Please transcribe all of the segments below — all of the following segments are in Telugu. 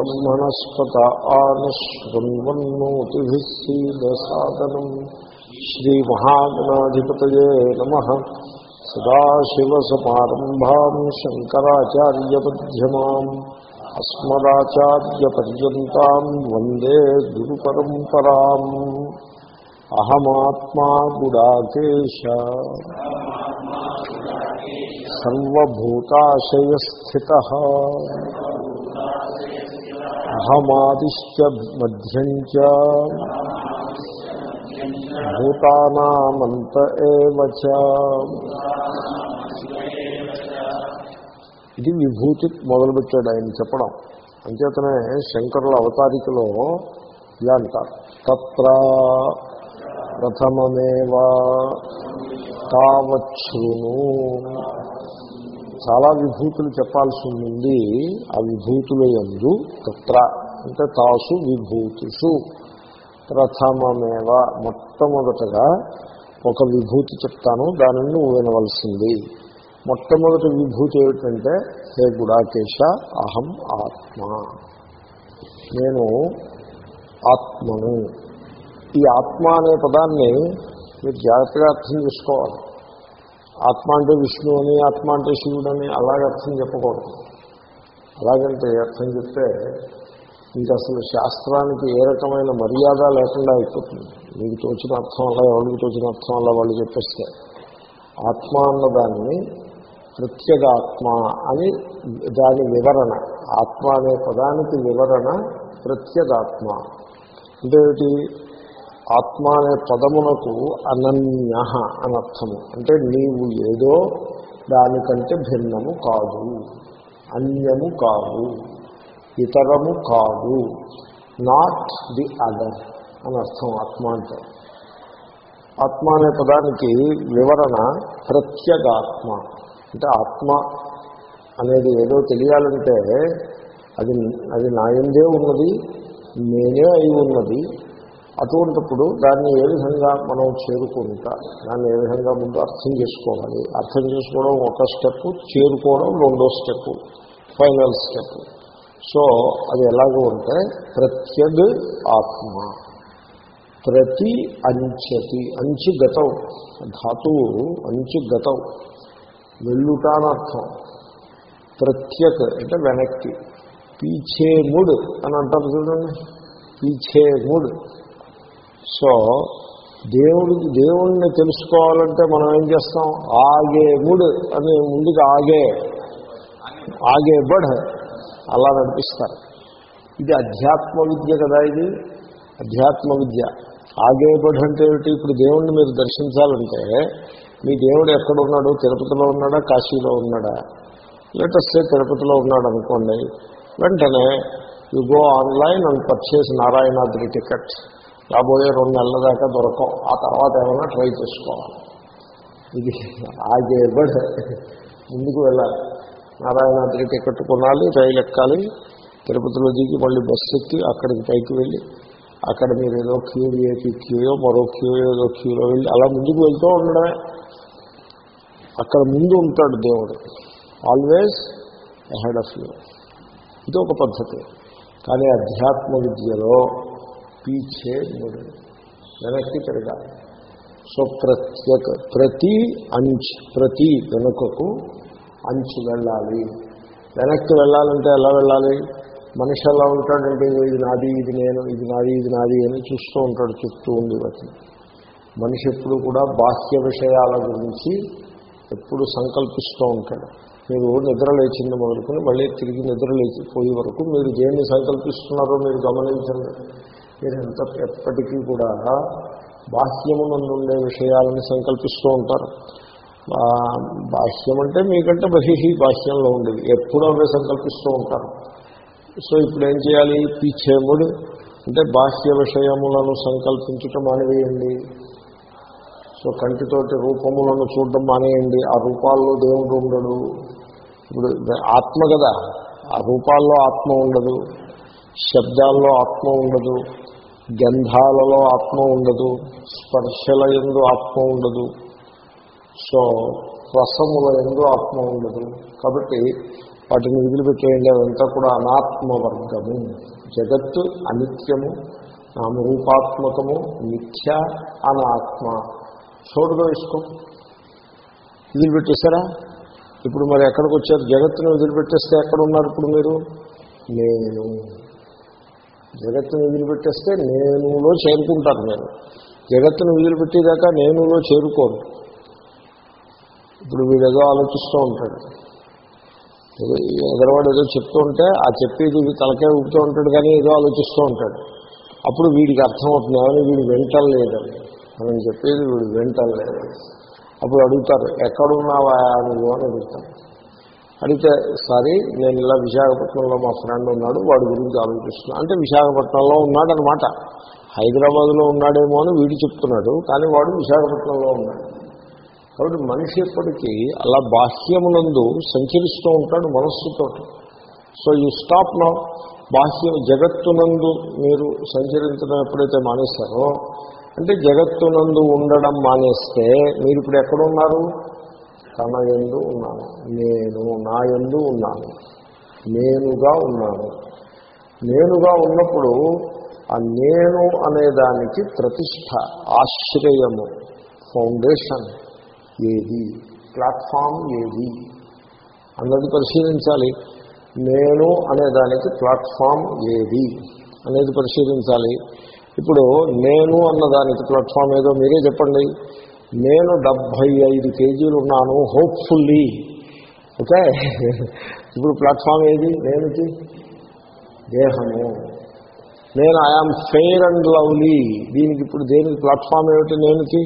ब्रह्मणस्पत आनशृण्वन्नोतिभिः सीदसादनम् श्रीमहागणाधिपतये नमः। सदाशिवसमारम्भाम् शङ्कराचार्यपध्यमाम् अस्मदाचार्यपर्यन्ताम् वंदे गुरुपरम्पराम्। अहमात्मा गुडाकेश। सर्वभूताशयस्थितः। అహమాదిశ్చ మధ్యం భూతానామంత ఇది విభూతి మొదలుపెట్టాడు ఆయన చెప్పడం. అంచేతనే శంకరుల అవతారికలో ఇలా అంటారు. తత్ర ప్రథమమేవా తావచ్చును. చాలా విభూతులు చెప్పాల్సి ఉంది. ఆ విభూతుల ఎందు తత్ర అంటే తాసు విభూతిషు. ప్రథమమేవ మొట్టమొదటగా ఒక విభూతి చెప్తాను. దానిని నువ్వు వినవలసింది. మొట్టమొదటి విభూతి ఏమిటంటే హే గుడాకేశ అహం ఆత్మ. నేను ఆత్మను. ఈ ఆత్మ అనే పదాన్ని మీరు జాగ్రత్తగా అర్థం చేసుకోవాలి. ఆత్మ అంటే విష్ణు అని ఆత్మ అంటే శివుడు అని అలాగే అర్థం చెప్పకూడదు. అలాగంటే అర్థం చెప్తే ఇంకా అసలు శాస్త్రానికి ఏ రకమైన మర్యాద లేకుండా అయిపోతుంది. మీకు తోచిన అర్థం అలా ఎవరికి తోచిన అర్థం అలా వాళ్ళు చెప్పేస్తే. ఆత్మ అన్నదాన్ని ప్రత్యేగాత్మ అని దాని వివరణ. ఆత్మ అనే పదానికి వివరణ ప్రత్యేగాత్మ. అంటే ఆత్మ అనే పదమునకు అనన్య అని అంటే నీవు ఏదో దానికంటే భిన్నము కాదు అన్యము కాదు ఇతరము కాదు నాట్ ది అదర్ అని అర్థం ఆత్మ అంటే. ఆత్మ అనే పదానికి వివరణ ప్రత్యేగాత్మ. అంటే ఆత్మ అనేది ఏదో తెలియాలంటే అది అది నాయందే ఉన్నది నేనే అయి ఉన్నది అటువంటిప్పుడు దాన్ని ఏ విధంగా మనం చేరుకుంటా దాన్ని ఏ విధంగా ముందు అర్థం చేసుకోవాలి? అర్థం చేసుకోవడం ఒక స్టెప్ చేరుకోవడం రెండో స్టెప్ ఫైనల్ స్టెప్. సో అది ఎలాగో ఉంటే ప్రత్యగ్ ఆత్మ ప్రతి అంచతి అంచి గతం ధాతువు అంచి గతం వెళ్ళుట అర్థం. ప్రత్యక్ అంటే వెనక్కి పీచే ముడ్ అని అంటారు చూడండి. పీచే ముడ్. సో దేవుడికి దేవుణ్ణి తెలుసుకోవాలంటే మనం ఏం చేస్తాం? ఆగే ముడ్ అని ముందుకు ఆగే. ఆగే బడ్ అలా నడిపిస్తారు. ఇది అధ్యాత్మ విద్య కదా ఇది? అధ్యాత్మ విద్య. ఆగే బడ్ అంటే ఏమిటి? ఇప్పుడు దేవుణ్ణి మీరు దర్శించాలంటే మీ దేవుడు ఎక్కడున్నాడు? తిరుపతిలో ఉన్నాడా? కాశీలో ఉన్నాడా? లేటెస్ట్ తిరుపతిలో ఉన్నాడు అనుకోండి. వెంటనే you go online and purchase Narayanadri tickets రాబోయే రెండు నెలల దాకా దొరకవు. ఆ తర్వాత ఏమైనా ట్రై చేసుకోవాలి. ఇది ఆగేబడ్ ముందుకు వెళ్ళాలి. నారాయణాద్రి టికెట్ కొనాలి రైలు ఎక్కాలి. తిరుపతిలో దిగి మళ్ళీ బస్సు ఎక్కి అక్కడికి పైకి వెళ్ళి అక్కడ మీరు ఏదో క్యూ ఏపీ క్యూయో మరో క్యూ ఏదో క్యూలో వెళ్ళి అలా ముందుకు వెళ్తూ ఉండడమే. అక్కడ ముందు ఉంటాడు దేవుడు. ఆల్వేస్ అహెడ్ ఆఫ్ యూ ఇది ఒక పద్ధతి. కానీ అధ్యాత్మ విద్యలో పీచే మూడు వెనక్కి తిరగాలి సో ప్రత్యేక ప్రతి అంచ్ ప్రతి వెనుకకు అంచు వెళ్ళాలి. వెనక్కి వెళ్ళాలంటే ఎలా వెళ్ళాలి? మనిషి ఎలా ఉంటాడంటే ఇది నాది ఇది నేను ఇది నాది ఇది నాది అని చూస్తూ ఉంటాడు చుట్టూ ఉండి వచ్చి. మనిషి ఎప్పుడు కూడా బాహ్య విషయాల గురించి ఎప్పుడు సంకల్పిస్తూ ఉంటాడు. మీరు నిద్ర లేచింది మొదలుకొని మళ్ళీ తిరిగి నిద్ర లేచిపోయే వరకు మీరు దేన్ని సంకల్పిస్తున్నారో మీరు గమనించండి. మీరు ఎంత ఎప్పటికీ కూడా బాహ్యమునందుండే విషయాలని సంకల్పిస్తూ ఉంటారు. బాహ్యం అంటే మీకంటే బహిహి బాహ్యంలో ఉండేది. ఎప్పుడూ అవే సంకల్పిస్తూ ఉంటారు. సో ఇప్పుడు ఏం చేయాలి? పీచేముడు అంటే బాహ్య విషయములను సంకల్పించటం మానేయండి సో కంటితోటి రూపములను చూడడం మానేయండి. ఆ రూపాల్లో దేవుడు ఉండడు. ఇప్పుడు ఆత్మ కదా. ఆ రూపాల్లో ఆత్మ ఉండదు. శబ్దాల్లో ఆత్మ ఉండదు. గంధాలలో ఆత్మ ఉండదు స్పర్శల ఎందు ఆత్మ ఉండదు. సో రసముల ఎందు ఆత్మ ఉండదు. కాబట్టి వాటిని వదిలిపెట్టేయండి అదంతా కూడా అనాత్మవర్గము. జగత్తు అనిత్యము నామరూపాత్మకము మిథ్య అనాత్మ. చోటుగా ఇష్టం వదిలిపెట్టేశారా? ఇప్పుడు మరి ఎక్కడికి వచ్చారు? జగత్తుని వదిలిపెట్టేస్తే ఎక్కడ ఉన్నారు ఇప్పుడు మీరు? నేను. జగత్తుని వదిలిపెట్టేస్తే నేనులో చేరుకుంటాను నేను. జగత్తుని వదిలిపెట్టేదాకా నేనులో చేరుకోను. ఇప్పుడు వీడేదో ఆలోచిస్తూ ఉంటాడు. ఎగరవాడు ఎదరవాడు ఏదో చెప్తూ ఉంటే ఆ చెప్పేది తలకాయ ఊపుతూ ఉంటాడు కానీ ఏదో ఆలోచిస్తూ ఉంటాడు. అప్పుడు వీడికి అర్థమవుతుంది ఏమని? వీడు వింటలేదని మనం చెప్పేది వీడు వింటలేదు అప్పుడు అడుగుతారు ఎక్కడున్నావా నువ్వు? అని అడుగుతాను అడిగితే సారీ నేను ఇలా విశాఖపట్నంలో మా ఫ్రెండ్ ఉన్నాడు వాడి గురించి ఆలోచిస్తున్నా. అంటే విశాఖపట్నంలో ఉన్నాడనమాట. హైదరాబాద్లో ఉన్నాడేమో అని వీడు చెప్తున్నాడు కానీ వాడు విశాఖపట్నంలో ఉన్నాడు. కాబట్టి మనిషి ఎప్పటికీ అలా బాహ్యమునందు సంచరిస్తూ ఉంటాడు మనస్సుతో. సో యూ స్టాప్ బాహ్య బాహ్యం జగత్తునందు మీరు సంచరించడం ఎప్పుడైతే మానేస్తారో అంటే జగత్తునందు ఉండడం మానేస్తే మీరు ఇప్పుడు ఎక్కడున్నారు? తన ఎందు ఉన్నాను. నేను నా ఎందు ఉన్నాను. నేనుగా ఉన్నాను. నేనుగా ఉన్నప్పుడు ఆ నేను అనేదానికి ప్రతిష్ట ఆశ్రయము ఫౌండేషన్ ఏది? ప్లాట్ఫామ్ ఏది? అన్నది పరిశీలించాలి. నేను అనేదానికి ప్లాట్ఫామ్ ఏది? అనేది పరిశీలించాలి. ఇప్పుడు నేను అన్నదానికి ప్లాట్ఫామ్ ఏదో మీరే చెప్పండి. నేను డెబ్భై ఐదు కేజీలు ఉన్నాను హోప్ఫుల్లీ ఓకే? ఇప్పుడు ప్లాట్ఫామ్ ఏది? నేనుకి దేహము. నేను ఐఆమ్ ఫెయిర్ అండ్ లవ్లీ దీనికి ఇప్పుడు దేనికి ప్లాట్ఫామ్ ఏమిటి? నేనుకి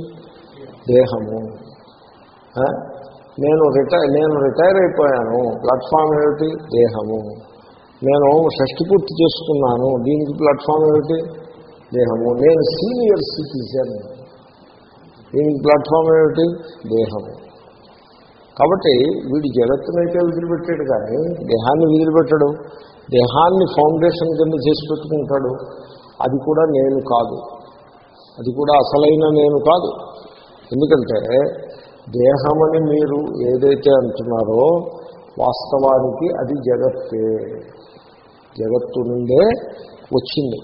దేహము. నేను రిటైర్ నేను రిటైర్ అయిపోయాను. ప్లాట్ఫామ్ ఏమిటి? దేహము. నేను షష్టి పూర్తి చేసుకున్నాను. దీనికి ప్లాట్ఫామ్ ఏమిటి? దేహము. నేను సీనియర్ సిటిజన్ దీనికి ప్లాట్ఫామ్ ఏమిటి? దేహము. కాబట్టి వీడు జగత్తునైతే వదిలిపెట్టాడు కానీ దేహాన్ని వదిలిపెట్టడు. దేహాన్ని ఫౌండేషన్ కింద చేసి పెట్టుకుంటాడు. అది కూడా నేను కాదు. అది కూడా అసలైన నేను కాదు. ఎందుకంటే దేహమని మీరు ఏదైతే అంటున్నారో వాస్తవానికి అది జగత్తే. జగత్తు నుండే వచ్చింది.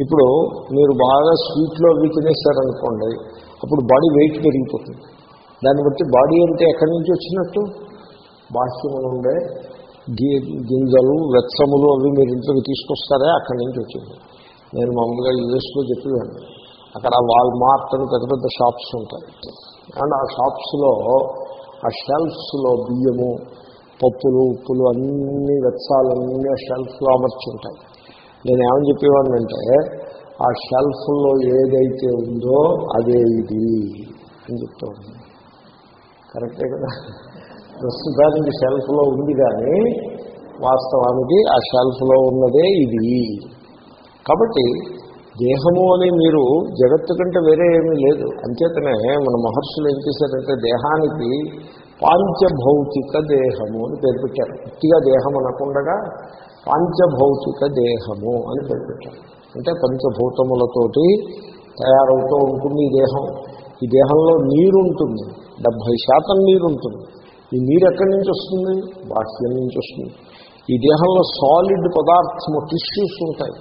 ఇప్పుడు మీరు బాగా స్వీట్లో అవి తినేశారనుకోండి అప్పుడు బాడీ వెయిట్ పెరిగిపోతుంది. దాన్ని బట్టి బాడీ అంటే ఎక్కడి నుంచి వచ్చినట్టు? బాహ్యములు ఉండే గింజలు వెత్సములు అవి మీరు ఇంట్లోకి తీసుకొస్తారే అక్కడి నుంచి వచ్చింది. నేను మామూలుగా యూఎస్లో చెప్పేవాడిని అక్కడ వాల్మార్ట్ అని పెద్ద పెద్ద షాప్స్ ఉంటాయి. అండ్ ఆ షాప్స్లో ఆ షెల్ఫ్స్లో బియ్యము పప్పులు ఉప్పులు అన్ని వెత్సాలన్నీ ఆ షెల్ఫ్లో అమర్చి ఉంటాయి. నేను ఏమని చెప్పేవాడిని అంటే ఆ షెల్ఫ్లో ఏదైతే ఉందో అదే ఇది అని చెప్తూ ఉంది కరెక్టే కదా? ప్రస్తుతానికి షెల్ఫ్లో ఉంది కానీ వాస్తవానికి ఆ షెల్ఫ్లో ఉన్నదే ఇది. కాబట్టి దేహము అని మీరు జగత్తు కంటే వేరే ఏమీ లేదు. అంచేతనే మన మహర్షులు ఏం చేశారంటే దేహానికి పాంచభౌతిక దేహము అని పేరు పెట్టారు. పూర్తిగా దేహం అనకుండగా పాంచభౌతిక దేహము అని పేరు పెట్టారు. అంటే పంచభూతములతోటి తయారవుతూ ఉంటుంది ఈ దేహం. ఈ దేహంలో నీరు ఉంటుంది డెబ్భై శాతం నీరు ఉంటుంది ఈ నీరు ఎక్కడి నుంచి వస్తుంది? బాహ్యం నుంచి వస్తుంది. ఈ దేహంలో సాలిడ్ పదార్థము టిష్యూస్ ఉంటాయి.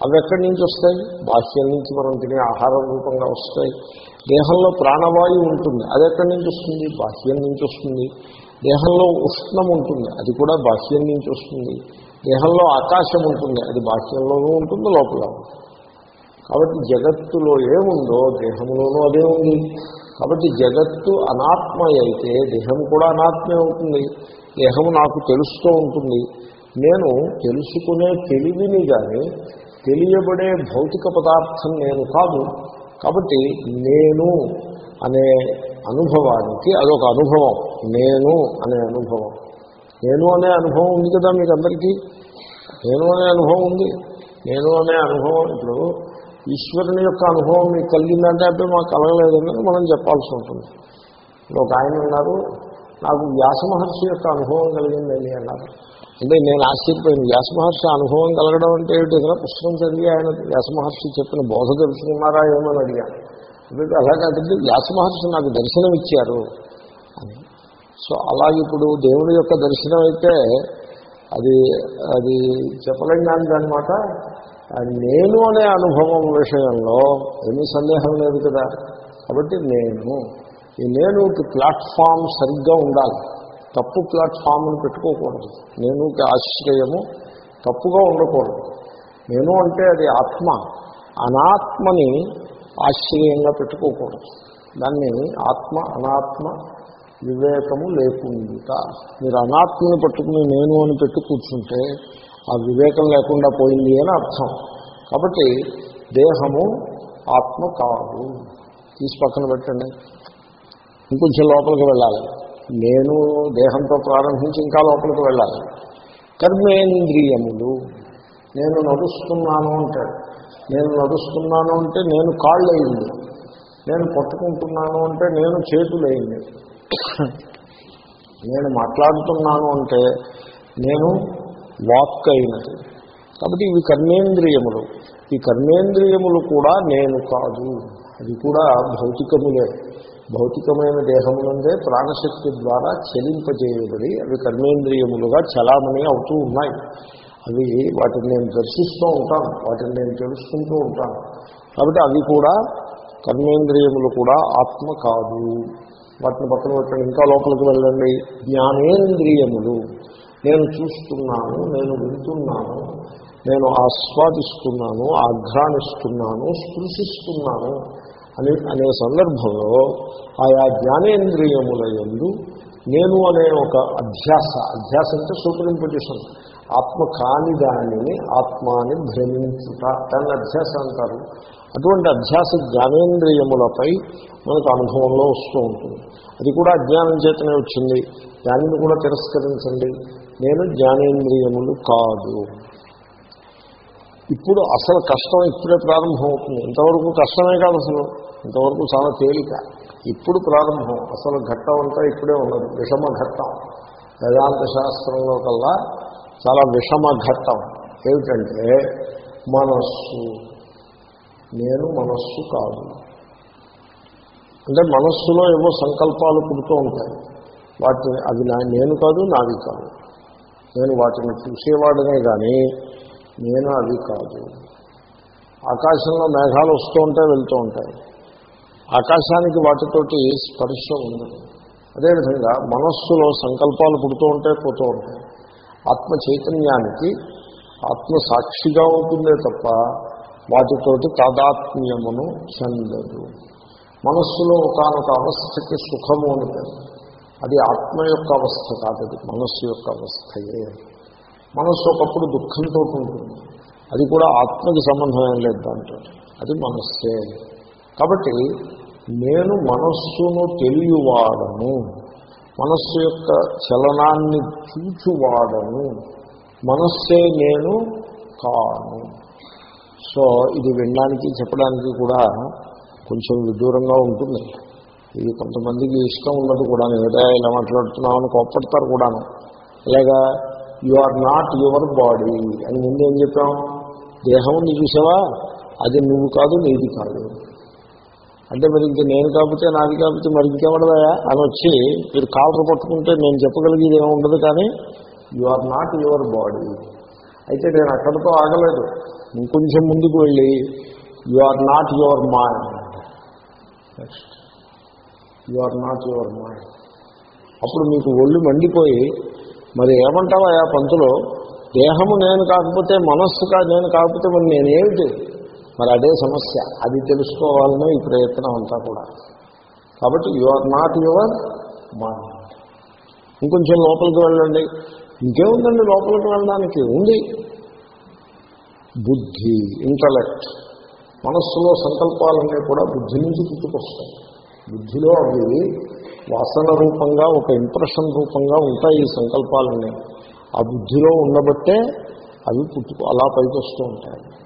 అవి ఎక్కడి నుంచి వస్తాయి? బాహ్యం నుంచి మనం తినే ఆహారం రూపంగా వస్తాయి. దేహంలో ప్రాణవాయువు ఉంటుంది. అది ఎక్కడి నుంచి వస్తుంది? బాహ్యం నుంచి వస్తుంది. దేహంలో ఉష్ణం ఉంటుంది. అది కూడా బాహ్యం నుంచి వస్తుంది. దేహంలో ఆకాశం ఉంటుంది అది బాహ్యంలోనూ ఉంటుంది లోపల. కాబట్టి జగత్తులో ఏముందో దేహంలోనూ అదే ఉంది. కాబట్టి జగత్తు అనాత్మ అయితే దేహం కూడా అనాత్మే ఉంటుంది. దేహము నాకు తెలుస్తూ ఉంటుంది. నేను తెలుసుకునే తెలివిని కానీ తెలియబడే భౌతిక పదార్థం నేను కాదు. కాబట్టి నేను అనే అనుభవానికి అదొక అనుభవం. నేను అనే అనుభవం. నేను అనే అనుభవం ఉంది కదా మీకు అందరికీ నేను అనే అనుభవం ఉంది. నేను అనే అనుభవం ఇప్పుడు ఈశ్వరుని యొక్క అనుభవం మీకు కలిగిందంటే అంటే మాకు కలగలేదని మనం చెప్పాల్సి ఉంటుంది. ఇప్పుడు ఒక ఆయన ఉన్నారు నాకు వ్యాస మహర్షి యొక్క అనుభవం కలిగిందండి అన్నారు. అంటే నేను ఆశ్చర్యపోయింది వ్యాస మహర్షి అనుభవం కలగడం అంటే ఏమిటి? ఏదైనా పుస్తకం చదివి ఆయన వ్యాస మహర్షి చెప్పిన బోధ తెలుసుకున్నారా ఏమని అడిగాను. అంటే అలా వ్యాస మహర్షి నాకు దర్శనం ఇచ్చారు సో అలాగే ఇప్పుడు దేవుడి యొక్క దర్శనం అయితే అది అది చెప్పలేం కానీ అనమాట నేను అనే అనుభవం విషయంలో ఏమీ సందేహం లేదు కదా. కాబట్టి నేను ఈ నేనుకి ప్లాట్ఫామ్ సరిగ్గా ఉండాలి. తప్పు ప్లాట్ఫామ్ని పెట్టుకోకూడదు. నేనుకి ఆశ్రయము తప్పుగా ఉండకూడదు. నేను అంటే అది ఆత్మ. అనాత్మని ఆశ్రయంగా పెట్టుకోకూడదు. దాన్ని ఆత్మ అనాత్మ వివేకము లేకుండా మీరు అనాత్మని పట్టుకుని నేను అని పెట్టి కూర్చుంటే ఆ వివేకం లేకుండా పోయింది అని అర్థం. కాబట్టి దేహము ఆత్మ కాదు. తీసి పక్కన పెట్టండి. ఇంకొంచెం లోపలికి వెళ్ళాలి. నేను దేహంతో ప్రారంభించి ఇంకా లోపలికి వెళ్ళాలి. కర్మేంద్రియములు. నేను నడుస్తున్నాను అంటాడు నేను నడుస్తున్నాను అంటే నేను కాళ్ళు అయింది నేను పట్టుకుంటున్నాను అంటే నేను చేతులైంది. నేను మాట్లాడుతున్నాను అంటే నేను వాక్ అయినది. కాబట్టి ఇవి కర్మేంద్రియములు. ఈ కర్మేంద్రియములు కూడా నేను కాదు. అది కూడా భౌతికములే. భౌతికమైన దేహమునందే ప్రాణశక్తి ద్వారా చలింపజేయబడి అవి కర్మేంద్రియములుగా చలామణి అవుతూ ఉన్నాయి. అవి వాటిని నేను దర్శిస్తూ ఉంటాను. వాటిని నేను తెలుసుకుంటూ ఉంటాను. కాబట్టి అవి కూడా కర్మేంద్రియములు కూడా ఆత్మ కాదు. వాటిని పక్కన పెట్టండి ఇంకా లోపలికి వెళ్ళండి. జ్ఞానేంద్రియములు. నేను చూస్తున్నాను నేను వింటున్నాను నేను ఆస్వాదిస్తున్నాను ఆఘ్రానిస్తున్నాను స్పృశిస్తున్నాను అని అనే సందర్భంలో ఆయా జ్ఞానేంద్రియముల ఎందు నేను అనే ఒక అధ్యాస అధ్యాస అంటే సూపర్ ఇంపోజిషన్. ఆత్మ కాని దానిని ఆత్మ అని భ్రమించుట దాన్ని అధ్యాస అంటారు. అటువంటి అధ్యాస జ్ఞానేంద్రియములపై మనకు అనుభవంలో వస్తూ ఉంటుంది. అది కూడా అజ్ఞానం చేతనే వచ్చింది. దానిని కూడా తిరస్కరించండి. నేను జ్ఞానేంద్రియములు కాదు. ఇప్పుడు అసలు కష్టం ఇప్పుడే ప్రారంభం అవుతుంది ఇంతవరకు కష్టమే కాదు అసలు. ఇంతవరకు చాలా తేలిక. ఇప్పుడు ప్రారంభం. అసలు ఘట్టం అంతా ఇప్పుడే ఉన్నది. విషమ ఘట్టం వేదాంత శాస్త్రంలో కల్లా చాలా విషమ ఘట్టం ఏమిటంటే మనస్సు. నేను మనస్సు కాదు. అంటే మనస్సులో ఏవో సంకల్పాలు పుడుతూ ఉంటాయి. వాటిని అవి నా నేను కాదు నావి కాదు. నేను వాటిని చూసేవాడనే కానీ నేను అవి కాదు. ఆకాశంలో మేఘాలు వస్తూ ఉంటాయి వెళ్తూ ఉంటాయి. ఆకాశానికి వాటితోటి స్పర్శ ఉండదు. అదేవిధంగా మనస్సులో సంకల్పాలు పుడుతూ ఉంటాయి పోతూ ఉంటాయి. ఆత్మ చైతన్యానికి ఆత్మ సాక్షిగా ఉంటుందే తప్ప వాటితోటి తాదాత్మ్యమును చెందదు. మనస్సులో ఒకనొక అవస్థకి సుఖము ఉంటుంది అది ఆత్మ యొక్క అవస్థ కాదు అది మనస్సు యొక్క అవస్థయే. మనస్సు ఒకప్పుడు దుఃఖంతో ఉంటుంది. అది కూడా ఆత్మకి సంబంధం ఏం లేదు దాంతో అది మనస్సే. కాబట్టి నేను మనస్సును తెలియవాడను. మనస్సు యొక్క చలనాన్ని చూచువాడను. మనస్సే నేను కాను సో ఇది వినడానికి చెప్పడానికి కూడా కొంచెం విదూరంగా ఉంటుంది. ఇది కొంతమందికి ఇష్టం ఉండదు కూడా. ఏదో ఇలా మాట్లాడుతున్నామని కోప్పడతారు కూడాను. ఇలాగా you are not your body అని ముందు ఏం చెప్పాం? దేహం నీ చూసావా? అది నువ్వు కాదు నీది కాదు. అంటే మరి ఇంక నేను కాకపోతే నాది కాకపోతే మరి ఇంకెవడదా అని వచ్చి మీరు కాలు పట్టుకుంటే నేను చెప్పగలిగేది ఏమి ఉండదు కానీ you are not your body అయితే నేను అక్కడితో ఆగలేదు. ఇంకొంచెం ముందుకు వెళ్ళి you are not your mind next you are not your mind అప్పుడు మీకు ఒళ్ళు మండిపోయి మరి ఏమంటావా ఆ పంతులో దేహము నేను కాకపోతే మనస్సు కా నేను కాకపోతే మరి నేనేమిటి? మరి అదే సమస్య. అది తెలుసుకోవాలనే ఈ ప్రయత్నం అంతా కూడా. కాబట్టి you are not your mind ఇంకొంచెం లోపలికి వెళ్ళండి. ఇంకేముందండి లోపలికి వెళ్ళడానికి? ఉంది. బుద్ధి ఇంటలెక్ట్ మనస్సులో సంకల్పాలన్నీ కూడా బుద్ధి నుంచి పుట్టుకొస్తాయి. బుద్ధిలో అవి వాసన రూపంగా ఒక ఇంప్రెషన్ రూపంగా ఉంటాయి ఈ సంకల్పాలన్నీ. ఆ బుద్ధిలో ఉండబట్టే అవి పుట్టుకు అలా పైకి వస్తూ ఉంటాయి.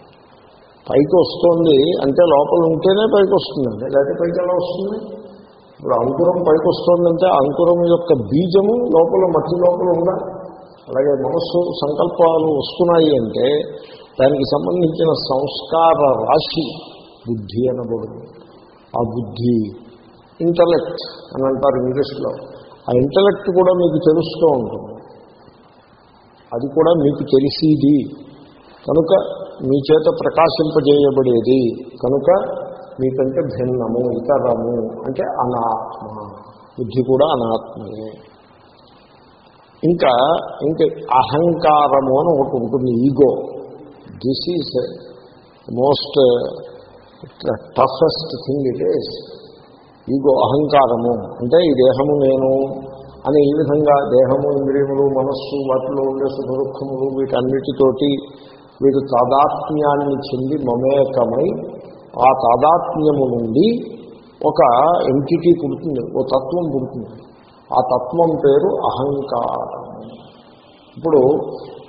పైకి వస్తుంది అంటే లోపల ఉంటేనే పైకి వస్తుందండి. లేకపోతే పైకి ఎలా వస్తుంది? ఇప్పుడు అంకురం పైకి వస్తుందంటే అంకురం యొక్క బీజము లోపల మట్టి లోపల ఉందా? అలాగే మనస్సు సంకల్పాలు వస్తున్నాయి అంటే దానికి సంబంధించిన సంస్కార రాశి బుద్ధి అనబడుతుంది. ఆ బుద్ధి ఇంటలెక్ట్ అని అంటారు ఇంగ్లీష్లో. ఆ ఇంటలెక్ట్ కూడా మీకు తెలుస్తూ ఉంటుంది. అది కూడా మీకు తెలిసిది. కనుక మీ చేత ప్రకాశింపజేయబడేది కనుక మీకంటే భిన్నము ఇతరము అంటే అనాత్మ. బుద్ధి కూడా అనాత్మయే. ఇంకా ఇంకా అహంకారము అని ఒకటి ఉంటుంది ego. This is most toughest thing it is ego అహంకారము. అంటే ఈ దేహము నేను అని ఈ విధంగా దేహము ఇంద్రియములు మనస్సు వాటిలో ఉండే సుఖ దుఃఖములు వీటన్నిటితోటి మీరు తాదాత్మ్యాన్ని చెంది మమేకమై ఆ తాదాత్మ్యము నుండి ఒక ఎంటిటీ పుడుతుంది ఓ తత్వం పుడుతుంది. ఆ తత్వం పేరు అహంకారము ఇప్పుడు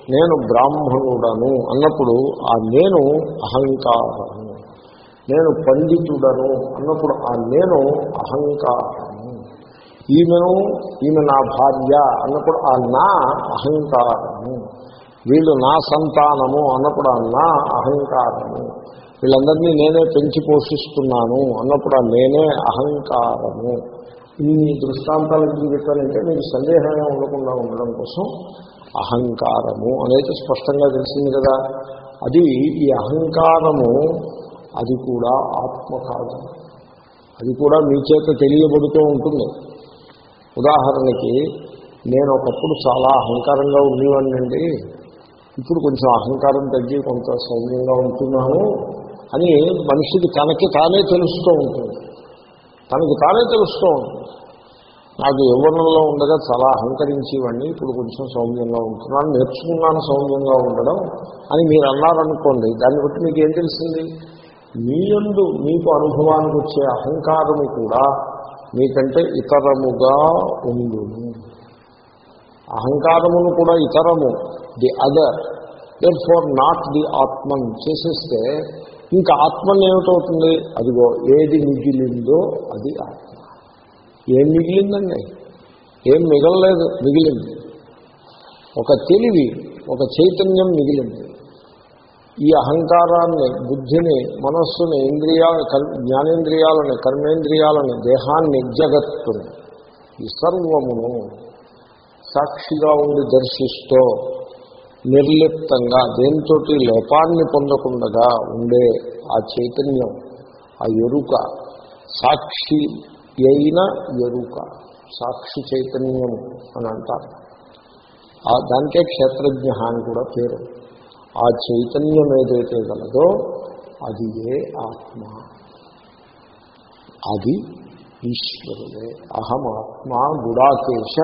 నేను బ్రాహ్మణుడను అన్నప్పుడు ఆ నేను అహంకారము. నేను పండితుడను అన్నప్పుడు ఆ నేను అహంకారము. ఈమెను ఈమె నా భార్య అన్నప్పుడు ఆ నా అహంకారము. వీళ్ళు నా సంతానము అన్నప్పుడు నా అహంకారము. వీళ్ళందరినీ నేనే పెంచి పోషిస్తున్నాను అన్నప్పుడు నేనే అహంకారము. ఇన్ని దృష్టాంతాలు ఎందుకు చెప్పానంటే మీకు సందేహమే ఉండకుండా ఉండడం కోసం అహంకారము అనేది స్పష్టంగా తెలిసింది కదా. అది ఈ అహంకారము అది కూడా ఆత్మ కాదు అది కూడా మీ చేత తెలియబడుతూ ఉంటుంది. ఉదాహరణకి నేను ఒకప్పుడు చాలా అహంకారంగా ఉండేవాడినండి. ఇప్పుడు కొంచెం అహంకారం తగ్గి కొంత సౌమ్యంగా ఉంటున్నాను అని మనిషికి తనకి తానే తెలుస్తూ ఉంటుంది. తనకి తానే తెలుస్తూ ఉంటుంది. నాకు యవ్వనంలో ఉండగా చాలా అహంకరించేవాడిని ఇప్పుడు కొంచెం సౌమ్యంగా ఉంటున్నాను నేర్చుకున్నాను సౌమ్యంగా ఉండడం అని మీరు అన్నారనుకోండి దాన్ని బట్టి మీకు ఏం తెలిసింది? మీ యందు మీకు అనుభవానికి వచ్చే అహంకారము కూడా మీకంటే ఇతరముగా ఉండును. అహంకారమును కూడా ఇతరము. The other there far not the ఆత్మన్ చేసేస్తే ఇంకా ఆత్మని ఏమిటవుతుంది? అదిగో ఏది మిగిలిందో అది ఆత్మ. ఏం మిగిలిందండి? ఏం మిగలలేదు మిగిలింది. ఒక తెలివి ఒక చైతన్యం మిగిలింది. ఈ అహంకారాన్ని బుద్ధిని మనస్సుని ఇంద్రియాల జ్ఞానేంద్రియాలని కర్మేంద్రియాలని దేహాన్ని జగత్తుని ఈ సర్వమును సాక్షిగా ఉండి దర్శిస్తూ నిర్లిప్తంగా దేనితోటి లోపాన్ని పొందకుండా ఉండే ఆ చైతన్యం ఆ ఎరుక సాక్షి అయిన ఎరుక సాక్షి చైతన్యం అని అంటారు. దానికే క్షేత్రజ్ఞ అని కూడా పేరు. ఆ చైతన్యం ఏదైతే గలదో అది ఏ ఆత్మ? అది ఈశ్వరుడే. అహమాత్మ గుడాకేశ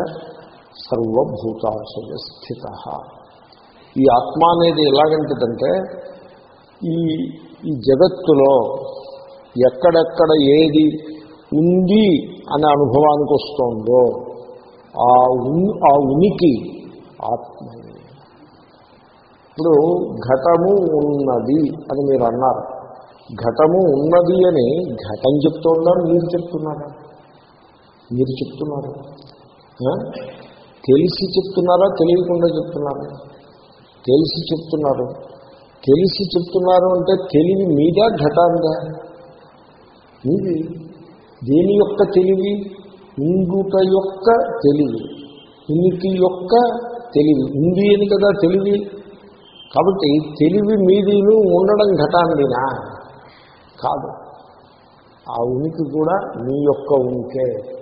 సర్వభూతాశయ స్థిత. ఈ ఆత్మ అనేది ఎలాగంటిదంటే ఈ ఈ జగత్తులో ఎక్కడెక్కడ ఏది ఉంది అనే అనుభవానికి వస్తుందో ఆ ఆ ఉనికి ఆత్మ. ఇప్పుడు ఘటము ఉన్నది అని మీరు అన్నారు. ఘటము ఉన్నది అని ఘటం చెప్తున్నారు మీరు చెప్తున్నారా. మీరు చెప్తున్నారు. తెలిసి చెప్తున్నారా తెలియకుండా చెప్తున్నారా? తెలిసి చెప్తున్నారు. తెలిసి చెప్తున్నారు అంటే తెలివి మీద ఘటాంగా ఇది దేని యొక్క తెలివి? ఇంగుట యొక్క తెలివి. ఉనికి యొక్క తెలివి. ఉంది అని కదా తెలివి. కాబట్టి తెలివి మీదిను ఉండడం ఘటాంగినా కాదు. ఆ ఉనికి కూడా మీ యొక్క ఉనికే.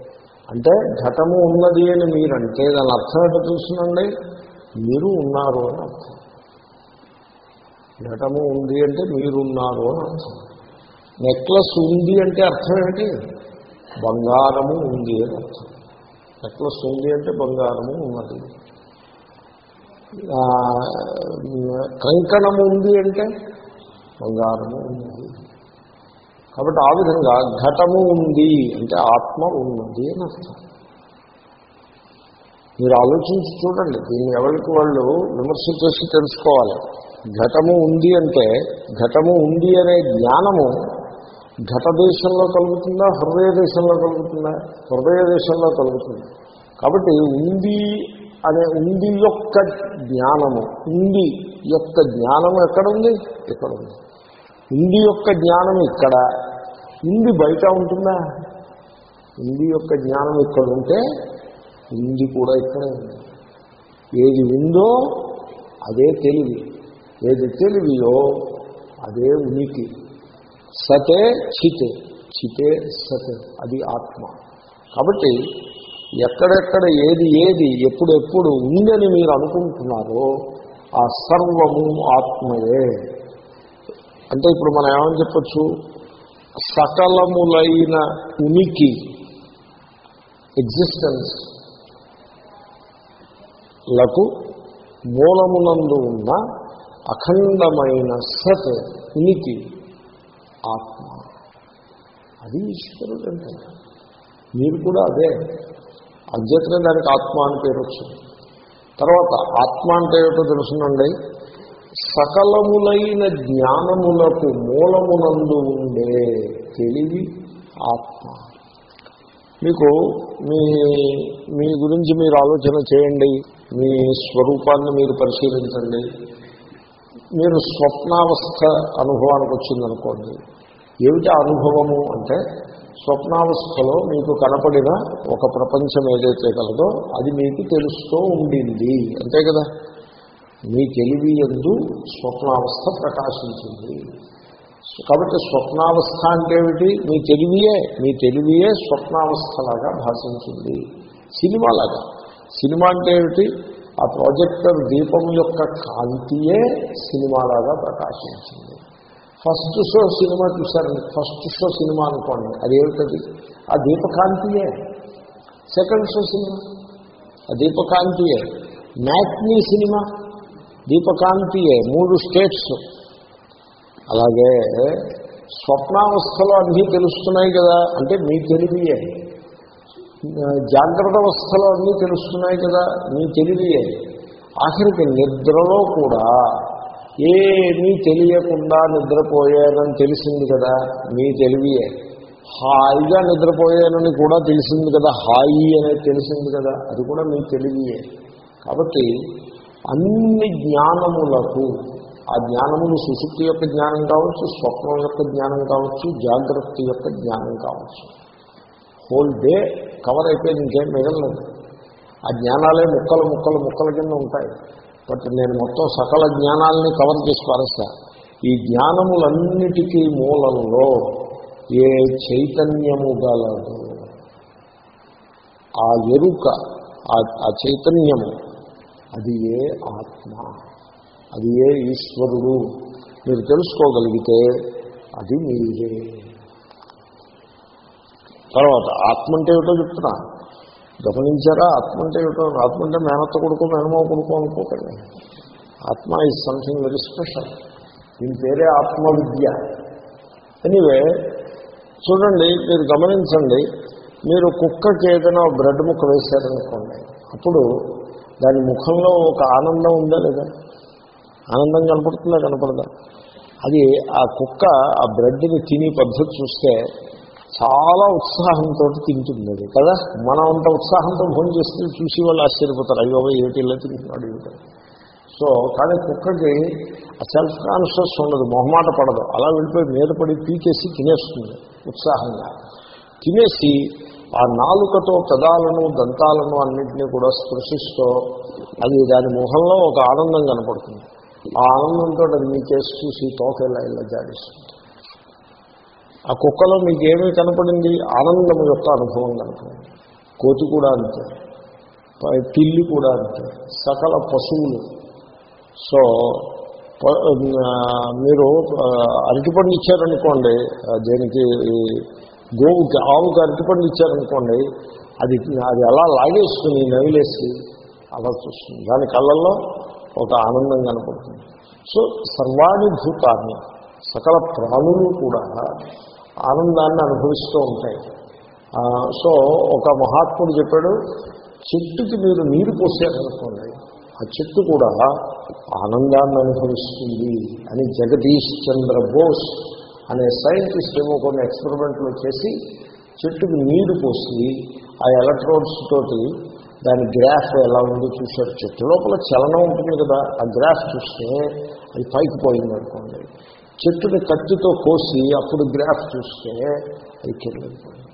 అంటే ఘటము ఉన్నది అని మీరంటే దాని అర్థం ఏంటో చూసినండి మీరు ఉన్నారు అని అర్థం. ఘటము ఉంది అంటే మీరున్నారు అని అర్థం. నెక్లెస్ ఉంది అంటే అర్థం ఏంటి బంగారము ఉంది అని అర్థం. నెక్లెస్ ఉంది అంటే బంగారము ఉన్నది. కంకణము ఉంది అంటే బంగారము ఉన్నది. కాబట్టి ఆ విధంగా ఘటము ఉంది అంటే ఆత్మ ఉన్నది అని అర్థం. మీరు ఆలోచించి చూడండి దీన్ని ఎవరికి వాళ్ళు విమర్శ చేసి తెలుసుకోవాలి. ఘటము ఉంది అంటే ఘటము ఉంది అనే జ్ఞానము ఘట దేశంలో కలుగుతుందా హృదయ దేశంలో కలుగుతుందా? హృదయ దేశంలో కలుగుతుంది. కాబట్టి ఉంది అనే ఉంది యొక్క జ్ఞానము ఉంది యొక్క జ్ఞానము ఎక్కడ ఉంది ఇక్కడ ఉంది ఉంది యొక్క జ్ఞానం ఇక్కడ. ఉంది బయట ఉంటుందా? ఉంది యొక్క జ్ఞానం ఇక్కడ ఉంటే ఉంది కూడా ఇక్కడే ఉంది. ఏది ఉందో అదే తెలివి. ఏది తెలివియో అదే ఉనికి. సతే చితే. చితే సతే. అది ఆత్మ. కాబట్టి ఎక్కడెక్కడ ఏది ఏది ఎప్పుడెప్పుడు ఉందని మీరు అనుకుంటున్నారో ఆ సర్వము ఆత్మయే. అంటే ఇప్పుడు మనం ఏమని చెప్పచ్చు? సకలములైన ఉనికి ఎగ్జిస్టెన్స్ లకు మూలమునందు ఉన్న అఖండమైన సత్ ఉనికి ఆత్మ. అది ఈశ్వరుడు అంటే మీరు కూడా అదే. అధ్యతనే దానికి ఆత్మ అని పేరు వచ్చింది. తర్వాత ఆత్మ అంటే ఏమిటో తెలుసునండి. సకలములైన జ్ఞానములకు మూలమునందు ఉండే తెలివి ఆత్మ. మీకు మీ మీ గురించి మీరు ఆలోచన చేయండి. మీ స్వరూపాన్ని మీరు పరిశీలించండి. మీరు స్వప్నావస్థ అనుభవానికి వచ్చిందనుకోండి. ఏమిటి అనుభవము అంటే స్వప్నావస్థలో మీకు కనపడిన ఒక ప్రపంచం ఏదైతే కలదో అది మీకు తెలుస్తూ ఉండింది. అంతే కదా? మీ తెలివి ఎందు స్వప్నావస్థ ప్రకాశించింది. కాబట్టి స్వప్నావస్థ అంటే ఏమిటి? మీ తెలివియే మీ తెలివియే స్వప్నావస్థలాగా భాషించింది. సినిమాలాగా. సినిమా అంటే ఏమిటి? ఆ ప్రాజెక్టర్ దీపం యొక్క కాంతియే సినిమాలాగా ప్రకాశించింది. ఫస్ట్ షో సినిమా చూసారండి ఫస్ట్ షో సినిమా అనుకోండి. అదేమిటది ఆ దీపకాంతియే. Second show cinema. ఆ దీపకాంతియే. Matinee cinema. దీపకాంతియే. మూడు స్టేట్స్. అలాగే స్వప్నావస్థలో అన్నీ తెలుస్తున్నాయి కదా. అంటే మీ తెలివియే. జాగ్రత్త అవస్థలో అన్నీ తెలుస్తున్నాయి కదా మీ తెలివి ఆఖరికి నిద్రలో కూడా ఏమీ తెలియకుండా నిద్రపోయానని తెలిసింది కదా మీ తెలివియే. హాయిగా నిద్రపోయానని కూడా తెలిసింది కదా హాయి అనేది తెలిసింది కదా అది కూడా మీ తెలివియే. కాబట్టి అన్ని జ్ఞానములకు ఆ జ్ఞానములు సుశుక్తి యొక్క జ్ఞానం కావచ్చు స్వప్నం యొక్క జ్ఞానం కావచ్చు జాగ్రత్త యొక్క జ్ఞానం కావచ్చు. హోల్ డే కవర్ అయిపోయింది ఇంకేం మిగలలేదు. ఆ జ్ఞానాలే ముక్కలు ముక్కలు ముక్కల కింద ఉంటాయి. బట్ నేను మొత్తం సకల జ్ఞానాలని కవర్ చేసి పారేస్తా. ఈ జ్ఞానములన్నిటికీ మూలంలో ఏ చైతన్యము గలదు? ఆ ఎరుక ఆ చైతన్యము అది ఏ ఆత్మ? అది ఏ ఈశ్వరుడు? మీరు తెలుసుకోగలిగితే అది మీరే. తర్వాత ఆత్మ అంటే ఏమిటో చెప్తున్నా. గమనించారా? ఆత్మ అంటే ఏమిటో? ఆత్మ అంటే మేనత్త కొడుకు మేనమావ కొడుకు అనుకోకండి. ఆత్మ ఈజ్ సంథింగ్ వెరీ స్పెషల్ దీని పేరే ఆత్మ విద్య ఎనీవే చూడండి మీరు గమనించండి మీరు కుక్కకి ఏదైనా బ్రెడ్ ముక్క వేశారనుకోండి అప్పుడు దాని ముఖంలో ఒక ఆనందం ఉందా లేదా? ఆనందం కనపడుతుందా? కనపడదా? అది ఆ కుక్క ఆ బ్రెడ్ని తిని పద్ధతి చూస్తే చాలా ఉత్సాహంతో తింటుంది అది కదా? మనం అంత ఉత్సాహంతో భోజనం చేస్తే చూసి వాళ్ళు ఆశ్చర్యపోతారు. అయ్యో ఏమిటి ఇలా తింటున్నాడు ఏమిటి సో కానీ కుక్కకి సెల్ఫ్ కాన్షియస్ ఉండదు మొహమాట పడదు. అలా వెళ్ళిపోయి మీద పడి పీకేసి తినేస్తుంది ఉత్సాహంగా. తినేసి ఆ నాలుకతో పెదాలను దంతాలను అన్నింటినీ కూడా స్పృశిస్తూ అది దాని ముఖంలో ఒక ఆనందం కనపడుతుంది. ఆ ఆనందంతో అది మీ చేసి చూసి తోకేలా ఇలా జాడిస్తుంది ఆ కుక్కలో మీకు ఏమీ కనపడింది? ఆనందం యొక్క అనుభవం కనపడింది కోతి కూడా అంతే. పిల్లి కూడా అంతే. సకల పశువులు. సో మీరు అరటిపండు ఇచ్చారనుకోండి దేనికి గోవుకి ఆవుకి అరటిపండు ఇచ్చారనుకోండి అది అది అలా లాగేసుకుని నవిలేసి అలా చూస్తుంది. దాని కళ్ళల్లో ఒక ఆనందం కనపడుతుంది. సో సర్వాణి భూతాన్ని సకల ప్రాణులు కూడా ఆనందాన్ని అనుభవిస్తూ ఉంటాయి. సో ఒక మహాత్ముడు చెప్పాడు చెట్టుకి మీరు నీరు పోసారనుకోండి ఆ చెట్టు కూడా ఆనందాన్ని అనుభవిస్తుంది అని జగదీష్ చంద్ర బోస్ అనే సైంటిస్ట్ ఏమో కొన్ని ఎక్స్పెరిమెంట్లు చేసి చెట్టుకి నీరు పోసి ఆ ఎలక్ట్రోడ్స్ తోటి దాని గ్రాఫ్ ఎలా ఉందో చూశారు. చెట్టు లోపల చలనం ఉంటుంది కదా ఆ గ్రాఫ్ చూస్తే అది పైకి పోయింది అనుకోండి చెట్టుని కత్తితో కోసి అప్పుడు గ్రాఫ్ చూస్తే అది కిందపోయింది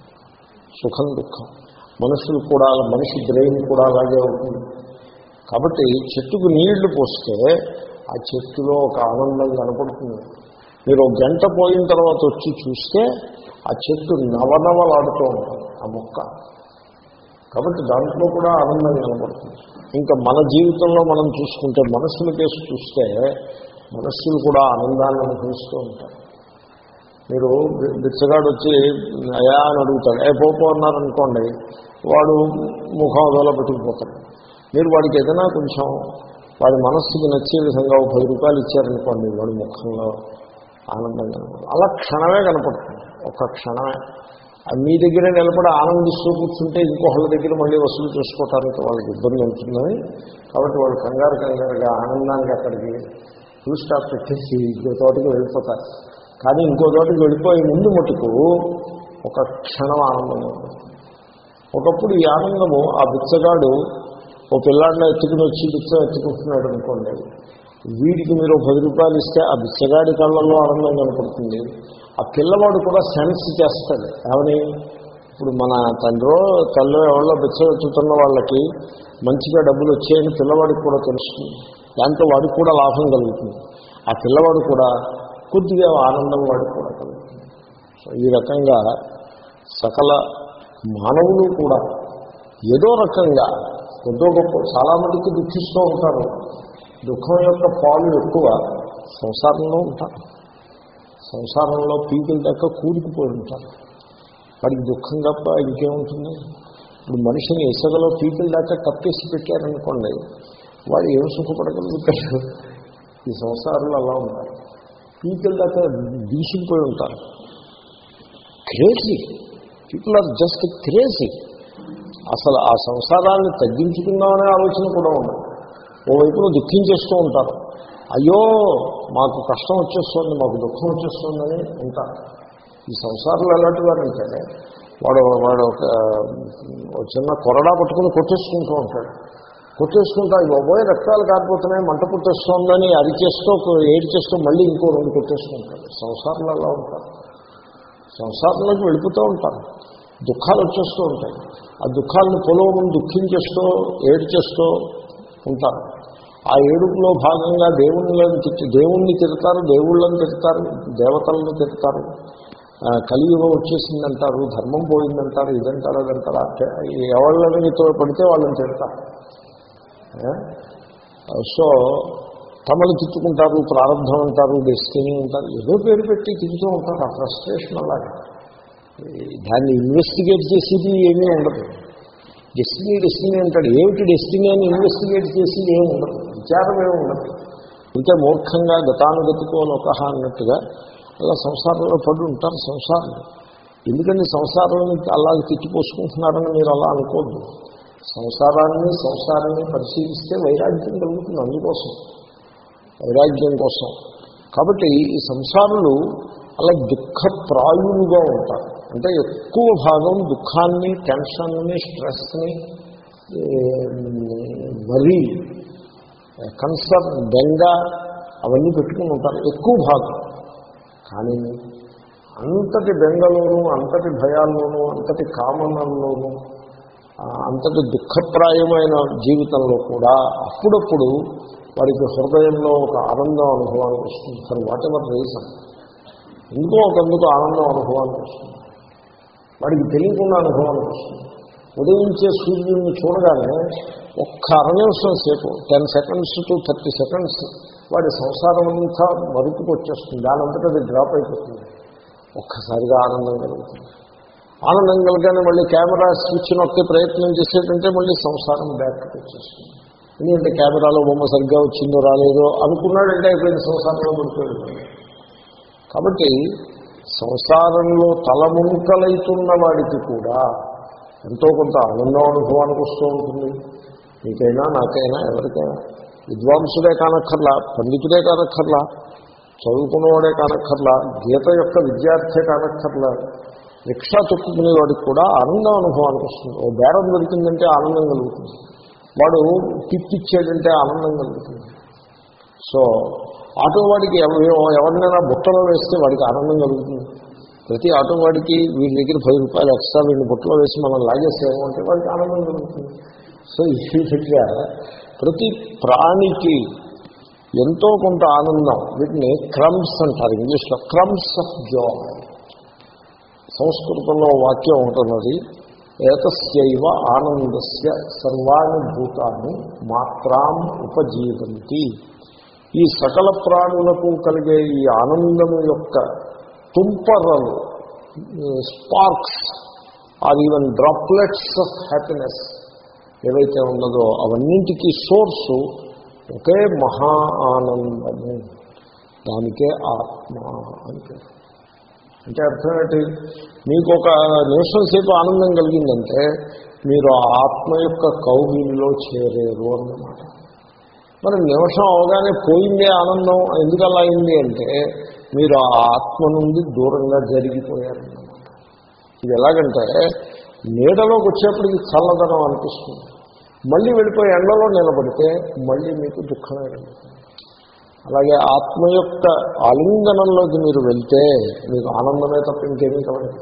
సుఖం దుఃఖం. మనుషులు కూడా మనిషి బ్రెయిన్ కూడా అలాగే ఉంటుంది. కాబట్టి చెట్టుకు నీళ్ళు పోస్తే ఆ చెట్టులో ఒక ఆనందం కనపడుతుంది. మీరు గంట పోయిన తర్వాత వచ్చి చూస్తే ఆ చెట్టు నవనవలాడుతూ ఉంటుంది ఆ మొక్క. కాబట్టి దాంట్లో కూడా ఆనందం కనపడుతుంది. ఇంకా మన జీవితంలో మనం చూసుకుంటే మనుషుల కేసు చూస్తే మనస్సులు కూడా ఆనందాన్ని అనుభవిస్తూ ఉంటారు. మీరు బిచ్చగాడు వచ్చి అయా అని అడుగుతాడు. ఏ పోపో అన్నారనుకోండి వాడు ముఖం అదోలా పెట్టుకుపోతాడు. మీరు వాడికి ఏదైనా కొంచెం వాడి మనస్సుకి నచ్చే విధంగా ఒక పది రూపాయలు ఇచ్చారనుకోండి వాడి ముఖంలో ఆనందం కనపడుతుంది అలా క్షణమే కనపడుతుంది. ఒక్క క్షణమే. మీ దగ్గరే నిలబడి ఆనందిస్తూ కూర్చుంటే ఇంకొకళ్ళ దగ్గర మళ్ళీ వసూలు చేసుకోవటానికి వాళ్ళకి ఇబ్బంది ఉంటుందని కాబట్టి వాళ్ళు కంగారు కంగారుగా ఆనందానికి అక్కడికి ఫుల్ స్టాప్ పెట్టేసి ఇంకో తోటకి వెళ్ళిపోతారు. కానీ ఇంకో తోటకి వెళ్ళిపోయే ముందు మటుకు ఒక క్షణం ఆనందం ఉంటుంది. ఒకప్పుడు ఈ ఆనందము ఆ బిచ్చగాడు ఓ పిల్లాడిని ఎత్తుకుని వచ్చి బిచ్చం ఎత్తుకుంటున్నాడు అనుకోండి. వీడికి మీరు పది రూపాయలు ఇస్తే ఆ బిచ్చగాడి కళ్ళల్లో ఆనందం కనపడుతుంది. ఆ పిల్లవాడు కూడా సెన్స్ చేస్తాడు. ఏమని? ఇప్పుడు మన తండ్రో తల్లో ఎవరో బిచ్చం ఎత్తుతున్న వాళ్ళకి మంచిగా డబ్బులు వచ్చాయని పిల్లవాడికి కూడా తెలుస్తుంది. దాంతో వాడికి కూడా లాభం కలుగుతుంది. ఆ పిల్లవాడు కూడా కొద్దిగా ఆనందం వాడికి కూడా కలుగుతుంది. సో ఈ రకంగా సకల మానవులు కూడా ఏదో రకంగా కొద్దో గొప్ప చాలా మందికి దుఃఖిస్తూ ఉంటారు. దుఃఖం యొక్క పాలు ఎక్కువ సంసారంలో ఉంటారు. సంసారంలో పీకుల దాకా కూరుకుపోయి ఉంటారు. వాడికి దుఃఖం తప్ప ఇంకేముంటుంది? ఇప్పుడు మనిషిని ఇసుకలో పీకుల దాకా కప్పేసి పెట్టారనుకోండి వాడు ఏం సుఖపడగలుగుతాడు? ఈ సంసారంలో అలా ఉంటారు పీపుల్ దాకా దీసిపోయి ఉంటారు. Crazy people are just crazy అసలు ఆ సంసారాన్ని తగ్గించుకుందామనే ఆలోచన కూడా ఉండదు. ఓవైపున దుఃఖించేస్తూ ఉంటారు. అయ్యో మాకు కష్టం వచ్చేస్తుంది మాకు దుఃఖం వచ్చేస్తుందని ఉంటారు. ఈ సంసారంలో ఎలాంటి వారంటే వాడు వాడు ఒక ఒక చిన్న కొరడా పట్టుకుని కొట్టేసుకుంటూ ఉంటాడు. కొట్టేసుకుంటా బాబోయ్ రక్తాలు కారిపోతున్నాయి మంట పుట్టేస్తోందని అరిచేస్తూ ఏడు చేస్తూ మళ్ళీ ఇంకో రెండు కొట్టేసుకుంటాడు సంసారంలో అలా ఉంటారు. సంసారంలోకి వెళ్ళిపోతూ ఉంటారు. దుఃఖాలు వచ్చేస్తూ ఉంటాయి. ఆ దుఃఖాలను పొలవని దుఃఖించేస్తూ ఏడ్చేస్తూ ఉంటారు. ఆ ఏడుపులో భాగంగా దేవుళ్ళని తిట్టి దేవుణ్ణి తిడతారు దేవుళ్ళని తిడతారు దేవతలను తిడతారు. కలియుగ కలియుగం వచ్చేసిందంటారు ధర్మం పోయిందంటారు ఇదంటారు అదంటారు అట్టే ఎవళ్ళని పడితే వాళ్ళని తిడతారు. సో తమలు తిట్టుకుంటారు ప్రారంభం అంటారు డెస్టినీ ఉంటారు ఏదో పేరు పెట్టి తిరుగుతూ ఉంటారు ఆ ఫ్రస్ట్రేషన్ అలాగా. దాన్ని ఇన్వెస్టిగేట్ చేసేది ఏమీ ఉండదు. డెస్టినీ డెస్టినీ అంటాడు. ఏమిటి డెస్టినీ అని ఇన్వెస్టిగేట్ చేసేది ఏమి ఉండదు. విచారం ఏమి ఉండదు. ఇంకా మూర్ఖంగా గతానుగతికో లోక అన్నట్టుగా అలా సంసారంలో పడి ఉంటారు సంసారం ఎందుకంటే సంసారాన్ని అలా తిట్టిపోసుకుంటున్నారని మీరు అలా అనుకోద్దు. సంసారాన్ని సంసారాన్ని పరిశీలిస్తే వైరాగ్యం కలుగుతుంది అందుకోసం. వైరాగ్యం కోసం. కాబట్టి ఈ సంసారులు అలా దుఃఖప్రాయులుగా ఉంటారు. అంటే ఎక్కువ భాగం దుఃఖాన్ని టెన్షన్ని స్ట్రెస్ని వరి కన్సర్న్ బెంగ అవన్నీ పెట్టుకుని ఉంటారు. ఎక్కువ భాగం. కానీ అంతటి బెంగలోనూ అంతటి భయాల్లోనూ అంతటి కామనల్లోనూ అంతటి దుఃఖప్రాయమైన జీవితంలో కూడా అప్పుడప్పుడు వారికి హృదయంలో ఒక ఆనందం అనుభవానికి వస్తుంది. For whatever reason? ఎందుకో ఒకందుకు ఆనందం అనుభవానికి వస్తుంది. వాడికి తెలియకుండా అనుభవానికి వస్తుంది. ఉదయించే సూర్యుడిని చూడగానే ఒక్క అర నిమిషం సేపు ten seconds to thirty seconds వాడి సంసారం అంతా మరుపుకు వచ్చేస్తుంది దానంతటా అది డ్రాప్ అయిపోతుంది. ఒక్కసారిగా ఆనందం కలుగుతుంది. ఆనందం కలగానే మళ్ళీ కెమెరా స్విచ్ నొక్కి ప్రయత్నం చేసేటంటే మళ్ళీ సంసారం బ్యాక్ వచ్చేస్తుంది. ఎందుకంటే కెమెరాలో బొమ్మ సరిగ్గా వచ్చిందో రాలేదో అనుకున్నాడంటే అయిపోయింది సంసారంలో పడిపోయింది కాబట్టి సంసారంలో తలముంకలైతున్న వాడికి కూడా ఎంతో కొంత ఆనందం అనుభవానికి వస్తూ ఉంటుంది. నీకైనా నాకైనా ఎవరికైనా. విద్వాంసుడే కానక్కర్లా పండితుడే కానక్కర్లా చదువుకున్నవాడే కానక్కర్లా గీత యొక్క విద్యార్థి కానక్కర్లా. రిక్షా తొక్కుకునే వాడికి కూడా ఆనందం అనుభవానికి వస్తుంది ఓ బేరం దొరికిందంటే ఆనందం కలుగుతుంది. వాడు తిప్పిచ్చాడంటే ఆనందం కలుగుతుంది. సో ఆటో వాడికి ఎవరినైనా బుట్టలో వేస్తే వాడికి ఆనందం కలుగుతుంది. ప్రతి ఆటో వాడికి వీడి దగ్గర పది రూపాయలు ఎక్స్ట్రా వీడిని బుట్టలో వేసి మనం లాగేస్తాము అంటే వాడికి ఆనందం కలుగుతుంది. సో ఈ ప్రతి ప్రాణికి ఎంతో కొంత ఆనందం. వీటిని క్రమ్స్ అంటారు ఇంగ్లీష్లో. Crumbs of joy. సంస్కృతంలో వాక్యం ఉంటున్నది ఏతస్యవ ఆనందస్య సర్వాణి భూతాన్ని మాత్రాం ఉపజీవంతి. ఈ సకల ప్రాణులకు కలిగే ఈ ఆనందము యొక్క తుంపరలు sparks or even droplets of happiness ఏవైతే ఉన్నదో అవన్నింటికి సోర్సు ఒకే మహా ఆనందము. దానికే ఆత్మ అని పేరు. అంటే అర్థం ఏంటి? మీకు ఒక నిమిషం సేపు ఆనందం కలిగిందంటే మీరు ఆ ఆత్మ యొక్క కౌగిలిలో చేరేరు అన్నమాట. మరి నిమిషం అవగానే పోయిందే ఆనందం ఎందుకు అలా అయింది అంటే మీరు ఆ ఆత్మ నుండి దూరంగా జరిగిపోయారన్నమాట ఇది ఎలాగంటే నీడలోకి వచ్చేప్పటికి చల్లదనం అనిపిస్తుంది. మళ్ళీ వెళ్ళిపోయి ఎండలో నిలబడితే మళ్ళీ మీకు దుఃఖమే కలుగుతుంది. అలాగే ఆత్మ యొక్క ఆలింగనంలోకి మీరు వెళ్తే మీకు ఆనందమే తప్ప ఇంకేమీ కలగదు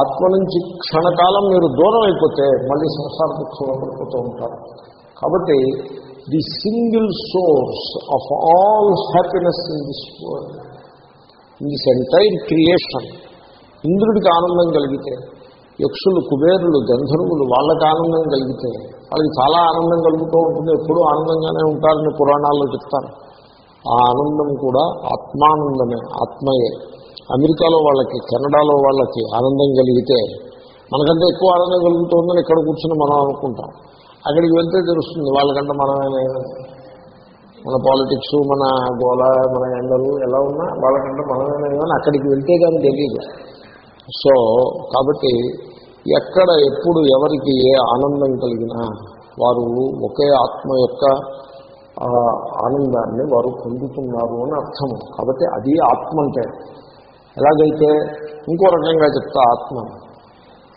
ఆత్మ నుంచి క్షణకాలం మీరు దూరం అయిపోతే మళ్ళీ సంసార దుఃఖంలో పడిపోతూ ఉంటారు. కాబట్టి the single source of all happiness in this in this entire creation. ఇంద్రుడికి ఆనందం కలిగితే యక్షులు కుబేరులు గంధర్వులు వాళ్ళకి ఆనందం కలిగితే వాళ్ళకి చాలా ఆనందం కలుగుతూ ఉంటుంది. ఎప్పుడూ ఆనందంగానే ఉంటారని పురాణాల్లో చెప్తారు. ఆ ఆనందం కూడా ఆత్మానందమే ఆత్మయే. అమెరికాలో వాళ్ళకి కెనడాలో వాళ్ళకి ఆనందం కలిగితే మనకంటే ఎక్కువ ఆనందం కలుగుతుందని ఇక్కడ కూర్చుని మనం అనుకుంటాం. అక్కడికి వెళ్తే తెలుస్తుంది వాళ్ళకంటే మనమే మన పాలిటిక్స్ మన గోళ మన ఎండలు ఎలా ఉన్నా వాళ్ళకంటే మనమే అని అక్కడికి వెళ్తే కానీ తెలియదు. సో కాబట్టి ఎక్కడ ఎప్పుడు ఎవరికి ఏ ఆనందం కలిగినా వారు ఒకే ఆత్మ యొక్క ఆనందాన్ని వారు పొందుతున్నారు అని అర్థము కాబట్టి అది ఆత్మ అంటే. ఎలాగైతే ఇంకో రకంగా చెప్తా ఆత్మ.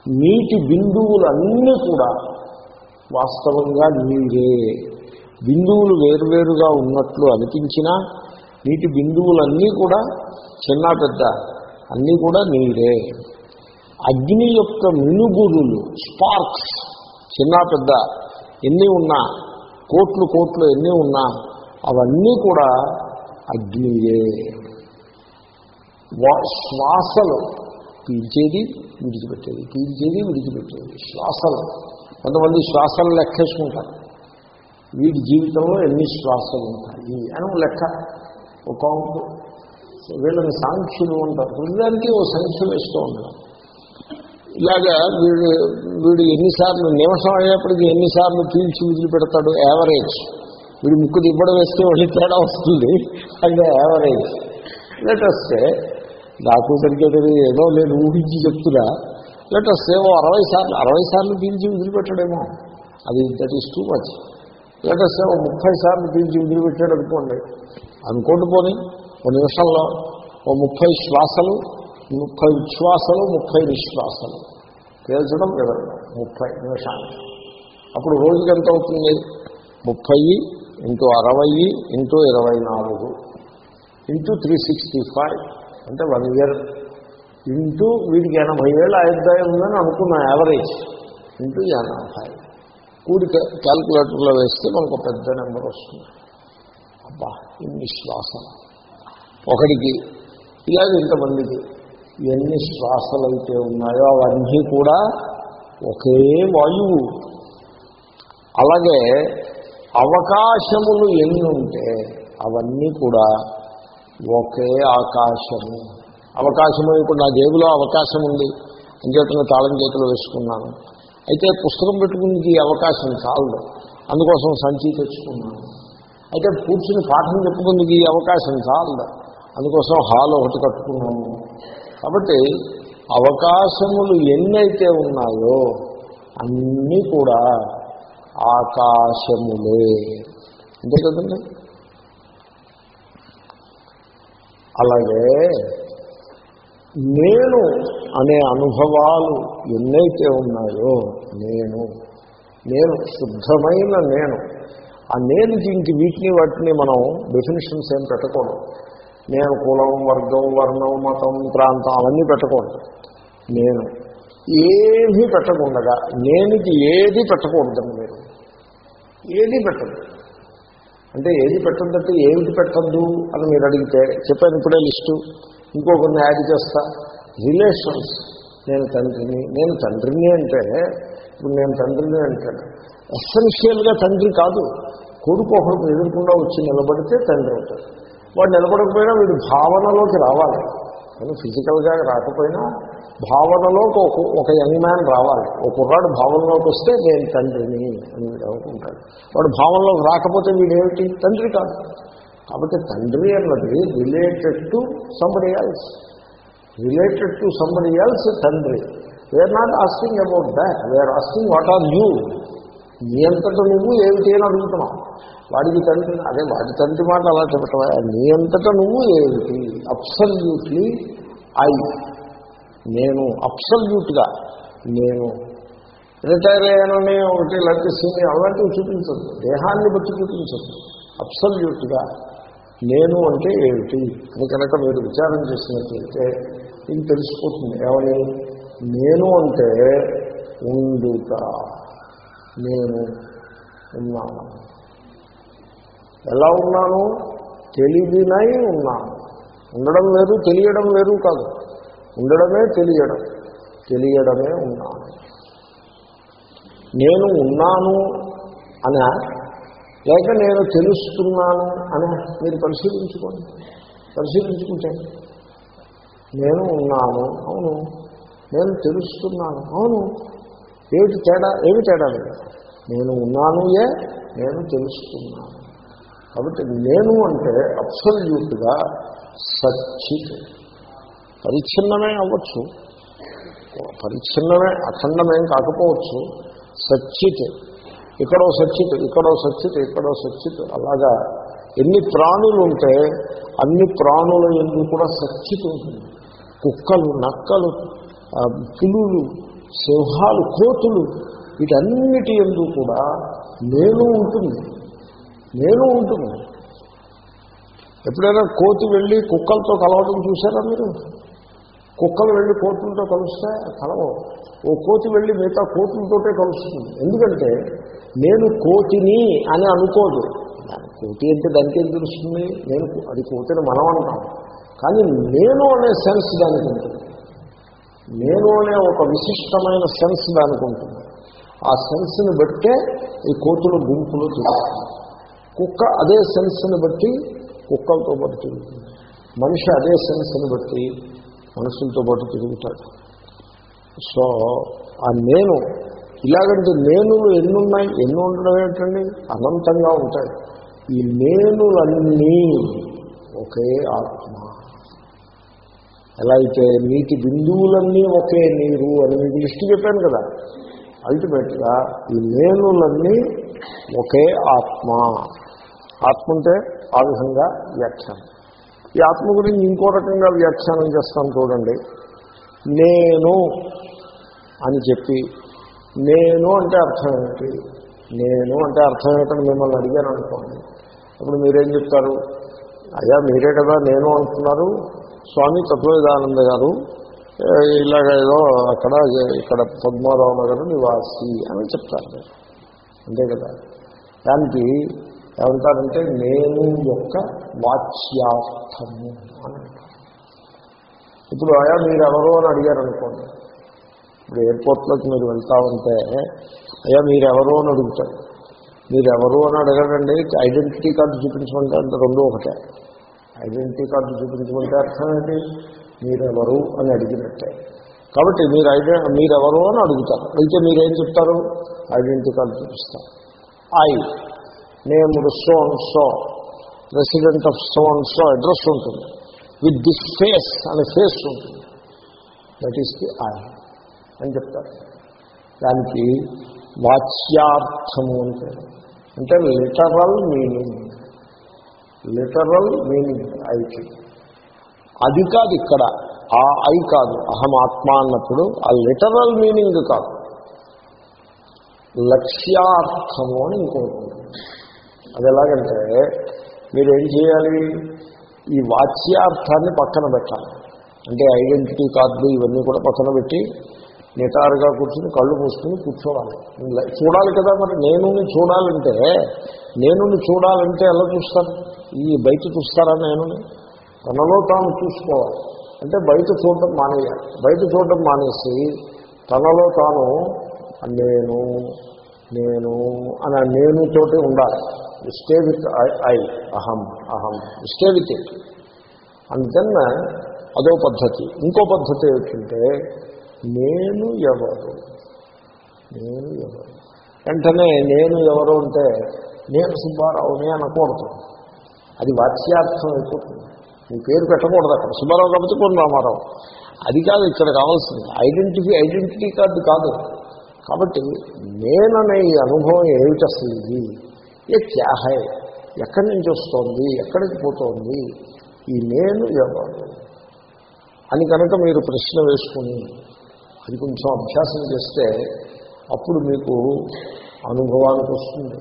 నీటి బిందువులన్నీ కూడా వాస్తవంగా నీరే బిందువులు వేరువేరుగా ఉన్నట్లు అనిపించినా నీటి బిందువులన్నీ కూడా చిన్న పెద్ద అన్నీ కూడా నీరే అగ్ని యొక్క మినుగురులు స్పార్క్స్ చిన్న పెద్ద ఎన్ని ఉన్నా కోట్లు కోట్లు ఎన్ని ఉన్నా అవన్నీ కూడా అగ్నియే. శ్వాసలు పీల్చేది విడిచిపెట్టేది పీల్చేది విడిచిపెట్టేది శ్వాసలు. కొంతమంది శ్వాసలు లెక్కేసుకుంటారు. వీడి జీవితంలో ఎన్ని శ్వాసలు ఉంటాయి అని లెక్క ఒక వీళ్ళని సాంఖ్యులు ఉంటారు ప్రతిదానికి ఓ సంఖ్య ఇస్తూ ఉంటారు ఇలాగా వీడు వీడు ఎన్నిసార్లు నిమిషం అయ్యేప్పటికీ ఎన్నిసార్లు పీల్చి వదిలిపెడతాడు పెడతాడు? యావరేజ్ వీడు ముక్కు దిబ్బడ వేస్తే వాళ్ళకి తేడా వస్తుంది. అంటే యావరేజ్ లేటస్తే నాకు సరిగ్గా ఏదో నేను ఊహించి చెప్తున్నా. లేటెస్ట్ ఏమో అరవై సార్లు అరవై సార్లు పీల్చి వదిలిపెట్టాడేమో అది that is too much latest ఏమో ముప్పై సార్లు పీల్చి వదిలిపెట్టాడు అనుకోండి. అనుకోండి పోనీ ఓ నిమిషంలో ఓ ముప్పై శ్వాసలు ముప్పై ఉచ్ఛ్వాసలు ముప్పై నిశ్వాసలు. తేల్చడం వివరణ ముప్పై నిమిషాలు. అప్పుడు రోజుకి ఎంత అవుతుంది? ముప్పై ఇంటూ అరవై ఇంటూ ఇరవై నాలుగు ఇంటూ త్రీ సిక్స్టీ ఫైవ్. అంటే వన్ ఇయర్. ఇంటూ వీడికి ఎనభై వేల ఆయుర్దాయం ఉందని అనుకున్నా యావరేజ్. ఇంటూ ఎనభై. కూడి క్యాల్కులేటర్లో వేస్తే మనకు పెద్ద నెంబర్ వస్తుంది. అబ్బా ఇన్ని శ్వాస ఒకడికి ఇలాగ ఇంతమందికి. ఎన్ని శ్వాసలు అయితే ఉన్నాయో అవన్నీ కూడా ఒకే వాయువు. అలాగే అవకాశములు ఎన్ని ఉంటే అవన్నీ కూడా ఒకే ఆకాశము. అవకాశము ఇప్పుడు నా జేబులో అవకాశం ఉంది. అంచేతను తాళం చేతులు వేసుకున్నాను. అయితే పుస్తకం పెట్టుకునేది అవకాశం చాలదు అందుకోసం సంచి తెచ్చుకున్నాను. అయితే కూర్చుని పాఠం చెప్పుకుందుకు ఈ అవకాశం చాలదు అందుకోసం హాల్ ఒకటి కట్టుకున్నాము కాబట్టి అవకాశములు ఎన్నైతే ఉన్నాయో అన్నీ కూడా ఆకాశములే. అంతే కదండి? అలాగే నేను అనే అనుభవాలు ఎన్నైతే ఉన్నాయో నేను నేను శుద్ధమైన నేను ఆ నేనుకి ఇంక వీటిని వాటిని మనం డెఫినేషన్స్ ఏం పెట్టకూడదు. నేను కులం వర్గం వర్ణం మతం ప్రాంతం అవన్నీ పెట్టకూడదు. నేను ఏమీ పెట్టకుండా నేనుకి ఏది పెట్టకూడదండి మీరు ఏది పెట్టదు అంటే ఏది పెట్టద్దంటే ఏమిటి పెట్టద్దు అని మీరు అడిగితే చెప్పాను ఇప్పుడే లిస్టు ఇంకో కొన్ని యాడ్ చేస్తా. రిలేషన్స్. నేను తండ్రిని నేను తండ్రిని అంటే ఇప్పుడు నేను తండ్రిని అంటాను ఎస్సెన్షియల్గా తండ్రి కాదు. కొడుకు ఒకరికి ఎదురకుండా వచ్చి నిలబడితే తండ్రి అవుతాడు. వాడు నిలబడకపోయినా వీడు భావనలోకి రావాలి. కానీ ఫిజికల్గా రాకపోయినా భావనలోకి ఒక ఒక యంగ్ మ్యాన్ రావాలి. ఒక కుర్రాడు భావనలోకి వస్తే నేను తండ్రిని అని వీడు అనుకుంటాడు. వాడు భావనలోకి రాకపోతే వీడేమిటి? తండ్రి కాదు. కాబట్టి తండ్రి అన్నది related to somebody else related to somebody else తండ్రి. We are not asking about that we are asking what are you నీ అంతటా నువ్వు ఏమిటి అని అడుగుతున్నావు. వాడికి తండ్రి అదే వాడి తండ్రి మాట అలా చెప్పటమే నీ అంతటా నువ్వు ఏమిటి అబ్సల్యూట్లీ ఐ నేను అబ్సల్యూట్గా నేను. రిటైర్ అయ్యానని ఒకటి లేకపోతే సీనియర్ అలాంటివి చూపించదు. దేహాన్ని బట్టి చూపించదు. అబ్సల్యూట్గా నేను అంటే ఏమిటి? అని కనుక మీరు విచారం చేసినట్లయితే ఇది తెలిసిపోతుంది. ఏమని? నేను అంటే ఉండుట. నేను ఉన్నాను. ఎలా ఉన్నాను? తెలివినై ఉన్నాను. ఉండడం వేరు తెలియడం వేరు కాదు. ఉండడమే తెలియడం. తెలియడమే ఉన్నాను. నేను ఉన్నాను అనా? లేక నేను తెలుస్తున్నాను అని? మీరు పరిశీలించుకోండి. పరిశీలించుకుంటే నేను ఉన్నాను. అవును. నేను తెలుస్తున్నాను. అవును. ఏమిటి తేడా? ఏమి తేడా లేదు. నేను ఉన్నాను ఏ నేను తెలుస్తున్నాను. కాబట్టి నేను అంటే అబ్సల్యూట్గా సచ్చిత్ పరిచ్ఛిన్నమే అవ్వచ్చు. పరిచ్ఛిన్నమే అఖండమేం కాకపోవచ్చు. సచ్చిత్ ఇక్కడో సచ్చిత్ ఇక్కడో సచ్చిత్ ఇక్కడో సచ్చిత్ అలాగా ఎన్ని ప్రాణులు ఉంటే అన్ని ప్రాణుల ఎందుకు కూడా సచ్చిత్ ఉంటుంది. కుక్కలు నక్కలు పులులు సింహాలు కోతులు వీటన్నిటి ఎందు కూడా నేను ఉంటుంది. నేను ఉంటుంది. ఎప్పుడైనా కోతి వెళ్ళి కుక్కలతో కలవడం చూసారా మీరు? కుక్కలు వెళ్ళి కోతులతో కలుస్తే కలవవు. ఓ కోతి వెళ్ళి మిగతా కోతులతోటే కలుస్తుంది. ఎందుకంటే నేను కోతిని అని అనుకోదు. దాని కోతి అంటే దానికి ఏం తెలుస్తుంది? నేను అది కోతిని మనం అంటాం. కానీ నేను అనే సెన్స్ దానికి ఉంటుంది. నేను అనే ఒక విశిష్టమైన సెన్స్ దానికి ఉంటుంది. ఆ సెన్స్ని బట్టే ఈ కోతుల గుంపులు చూస్తాను కుక్క అదే సెన్స్ని బట్టి కుక్కలతో పాటు తిరుగుతుంది. మనిషి అదే సెన్స్ని బట్టి మనుషులతో పాటు తిరుగుతాడు. సో ఆ నేను ఇలాగంటే నేనులు ఎన్ని ఉన్నాయి ఎన్ని ఉండడం ఏంటండి? అనంతంగా ఉంటాయి. ఈ నేనులన్నీ ఒకే ఆత్మ. ఎలా అయితే నీటి బిందువులన్నీ ఒకే నీరు అని మీకు లిస్ట్ చెప్పాను కదా. అల్టిమేట్గా ఈ నేనులన్నీ ఒకే ఆత్మ. ఆత్మ ఉంటే ఆ విధంగా వ్యాఖ్యానం. ఈ ఆత్మ గురించి ఇంకో రకంగా వ్యాఖ్యానం చేస్తాను చూడండి. నేను అని చెప్పి నేను అంటే అర్థం ఏమిటి? నేను అంటే అర్థం ఏమిటని మిమ్మల్ని అడిగాను అనుకోండి. అప్పుడు మీరేం చెప్తారు? అయ్యా మీరే కదా నేను అంటున్నారు. స్వామి తత్వవిధానంద గారు ఇలాగ ఏదో అక్కడ ఇక్కడ పద్మారావు నగర్ నివాసి అని చెప్తారు. అంతే కదా. దానికి ఏమంటారంటే నేను యొక్క వాచ్యార్థము అని ఇప్పుడు అయా మీరు ఎవరు అని అడిగారు అనుకోండి ఇప్పుడు ఎయిర్పోర్ట్లోకి మీరు వెళ్తా ఉంటే అయ్యా మీరెవరు అని అడుగుతారు. మీరెవరు అని అడగడండి ఐడెంటిటీ కార్డు చూపించమంటే అంటే రెండు ఒకటే. ఐడెంటిటీ కార్డు చూపించమంటే అర్థం ఏంటి? మీరెవరు అని అడిగినట్టే. కాబట్టి మీరు ఐడె మీరెవరు అని అడుగుతారు. అయితే మీరేం చెప్తారు? ఐడెంటిటీ కార్డు చూపిస్తారు. I. నేముడు so and so. President of so and so address ఉంటుంది. విత్ దిస్ ఫేస్ అనే ఫేస్ ఉంటుంది. దట్ ఈస్ ది ఐ అని చెప్తారు. దానికి వాచ్యార్థము అంటే అంటే లిటరల్ మీనింగ్ లిటరల్ మీనింగ్ ఐకి అది కాదు ఇక్కడ. ఆ ఐ కాదు. అహం ఆత్మ అన్నప్పుడు ఆ లిటరల్ మీనింగ్ కాదు. లక్ష్యార్థము అని ఇంకోటి అది ఎలాగంటే మీరేం చేయాలి? ఈ వాచ్యార్థాన్ని పక్కన పెట్టాలి. అంటే ఐడెంటిటీ కార్డులు ఇవన్నీ కూడా పక్కన పెట్టి నిటారుగా కూర్చుని కళ్ళు మూసుకుని కూర్చోవాలి. చూడాలి కదా మరి. నేను చూడాలంటే నేను చూడాలంటే ఎలా చూస్తాను ఈ బయట చూస్తారా నేను తనలో తాను చూసుకోవాలి. అంటే బయట చూడటం మానేయాలి. బయట చూడటం మానేసి తనలో తాను నేను నేను అని ఆ ఉండాలి. తోటి స్టే విత్ ఐ అహం అహం స్టే విత్ ఇట్ అందుకన్న అదో పద్ధతి. ఇంకో పద్ధతి ఏమిటంటే నేను ఎవరు? నేను ఎవరు? వెంటనే నేను ఎవరు అంటే నేను సుబ్బారావునే అనకూడదు. అది వాచ్యార్థం అయిపోతుంది. నీ పేరు పెట్టకూడదు అక్కడ. సుబ్బారావు కాబట్టి కొన్ని రామారావు. అది కాదు ఇక్కడ కావాల్సింది. ఐడెంటిఫీ ఐడెంటిటీ కార్డు కాదు. కాబట్టి నేననే ఈ అనుభవం ఏమిటి అసలు ఇది? ఏ క్యాహే? ఎక్కడి నుంచి వస్తోంది? ఎక్కడికి పోతోంది? ఈ నేను ఎవరు? అని కనుక మీరు ప్రశ్న వేసుకుని అది కొంచెం అభ్యాసం చేస్తే అప్పుడు మీకు అనుభవానికి వస్తుంది.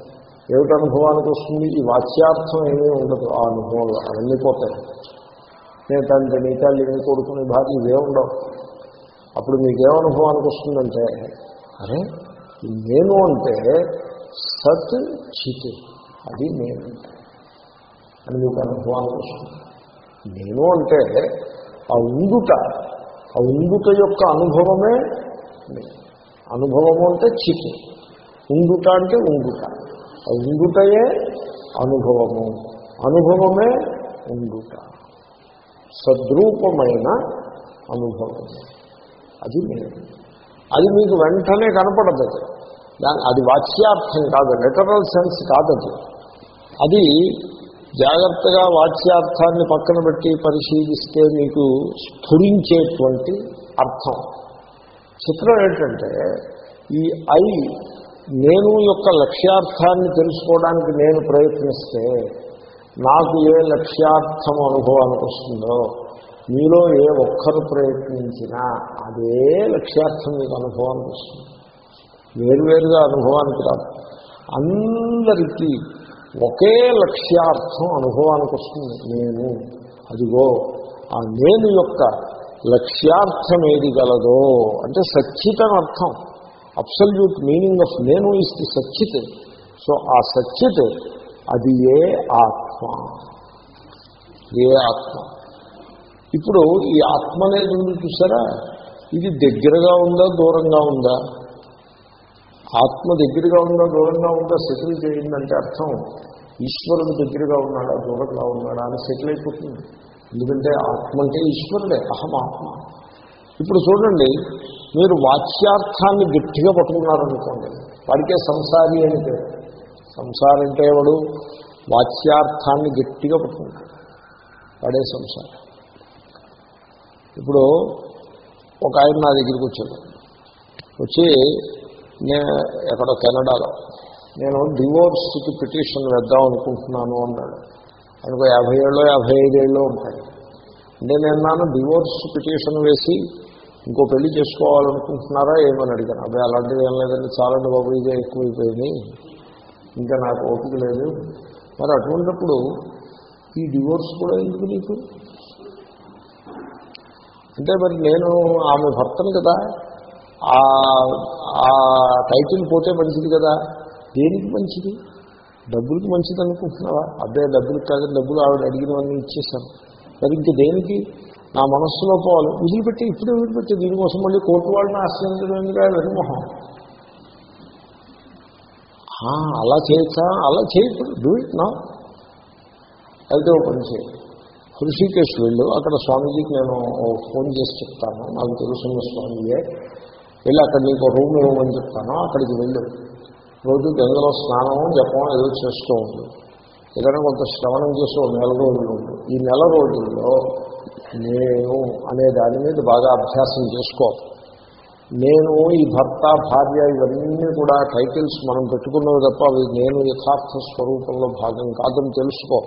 ఏమిటి అనుభవానికి వస్తుంది? ఈ వాచ్యార్థం ఏమీ ఉండదు. ఆ అనుభవంలో అవన్నీ పోతాయి. నేను తండ్రి నీ తల్లి నీ కొడుకుని భార్య ఇవే ఉండవు. అప్పుడు మీకేమనుభవానికి వస్తుందంటే అరే నేను అంటే సత్ చిత్ అది నేను. అని మీకు అనుభవానికి వస్తుంది నేను అంటే ఆ ఉండుట ఆ ఉండుట యొక్క అనుభవమే అనుభవము అంటే చిత్ ఉండుట అంటే ఉండుట. ఆ ఉండుటయే అనుభవము. అనుభవమే ఉండుట. సద్రూపమైన అనుభవం అది నేను. అది మీకు వెంటనే కనపడదు. దాని అది వాచ్యార్థం కాదు లిటరల్ సెన్స్ కాదది. అది జాగ్రత్తగా వాచ్యార్థాన్ని పక్కన పెట్టి పరిశీలిస్తే మీకు స్ఫురించేటువంటి అర్థం. చిత్రం ఏంటంటే ఈ ఐ నేను యొక్క లక్ష్యార్థాన్ని తెలుసుకోవడానికి నేను ప్రయత్నిస్తే నాకు ఏ లక్ష్యార్థం అనుభవానికి వస్తుందో మీలో ఏ ఒక్కరు ప్రయత్నించినా అదే లక్ష్యార్థం మీకు అనుభవానికి వస్తుంది. వేరువేరుగా అనుభవానికి రాదు. అందరికీ ఒకే లక్ష్యార్థం అనుభవానికి వస్తుంది. నేను అదిగో ఆ నేను యొక్క లక్ష్యార్థం ఏది గలదో అంటే సచ్చిత్ అని అర్థం. అబ్సల్యూట్ మీనింగ్ ఆఫ్ నేను ఇస్ ది సచ్చిత్. సో ఆ సచ్చిత్ అది ఏ ఆత్మ? ఏ ఆత్మ? ఇప్పుడు ఈ ఆత్మ అనేది ఉంది చూసారా? ఇది దగ్గరగా ఉందా దూరంగా ఉందా? ఆత్మ దగ్గరగా ఉందా దూరంగా ఉందా సెటిల్ చేయిందంటే అర్థం ఈశ్వరుడు దగ్గరగా ఉన్నాడా దూరంగా ఉన్నాడా అని సెటిల్ అయిపోతుంది. ఎందుకంటే ఆత్మ అంటే ఈశ్వరుడే అహం ఆత్మ. ఇప్పుడు చూడండి మీరు వాచ్యార్థాన్ని గట్టిగా పట్టుకున్నారనుకోండి వాడికే సంసారి అని పేరు. సంసారం అంటే వాడు వాచ్యార్థాన్ని గట్టిగా పట్టుకుంటాడు. వాడే సంసారం. ఇప్పుడు ఒక ఆయన నా దగ్గరికి వచ్చాడు. వచ్చి నేను ఎక్కడో కెనడాలో. నేను డివోర్స్కి పిటిషన్ వేద్దాం అనుకుంటున్నాను అన్నాడు. ఆయనకు యాభై ఏళ్ళు యాభై ఐదేళ్ళు ఉంటాయి. అంటే నేను నాన్న డివోర్స్ పిటిషన్ వేసి ఇంకో పెళ్ళి చేసుకోవాలనుకుంటున్నారా ఏమని అడిగాను. అదే అలాంటిది ఏం లేదండి చాలండి బాబు ఇదే ఎక్కువైపోయింది. ఇంకా నాకు ఓపిక లేదు. మరి అటువంటిప్పుడు ఈ డివోర్స్ కూడా ఎందుకు నీకు? అంటే మరి నేను ఆమె భర్తను కదా. ఆ టైటిల్ పోతే మంచిది కదా. దేనికి మంచిది? డబ్బులకి మంచిది అనుకుంటున్నావా? అదే డబ్బులకి కాదు డబ్బులు ఆవిడ అడిగినవన్నీ ఇచ్చేసాను మరి ఇంక దేనికి? నా మనస్సులో పోవాలి. వదిలిపెట్టి ఇప్పుడే వదిలిపెట్టి దీనికోసం మళ్ళీ కోర్టు వాళ్ళని ఆశ్రయించడం ఎందుకు వెనుమోహం అలా చేయొచ్చా? అలా చేయొచ్చు. డూ ఇట్ నా అయితే ఒక పని చేయి. హృషికేశ్ వెళ్ళు. అక్కడ స్వామీజీకి నేను ఫోన్ చేసి చెప్తాను. నాకు తెలుసున్న స్వామీయే వెళ్ళి అక్కడ నీకు రూమ్ ఇవ్వమని చెప్తాను అక్కడికి వెళ్ళు. రోజు గంగలో స్నానం జపం ఏదో చేస్తూ ఉంది ఏదైనా కొంత శ్రవణం చేసి ఒక నెల రోజులు ఉండు. ఈ నెల రోజుల్లో నేను అనే దాని మీద బాగా అభ్యాసం చేసుకో. నేను ఈ భర్త భార్య ఇవన్నీ కూడా టైటిల్స్ మనం పెట్టుకున్నవి తప్ప అవి నేను యథార్థ స్వరూపంలో భాగం కాదని తెలుసుకో.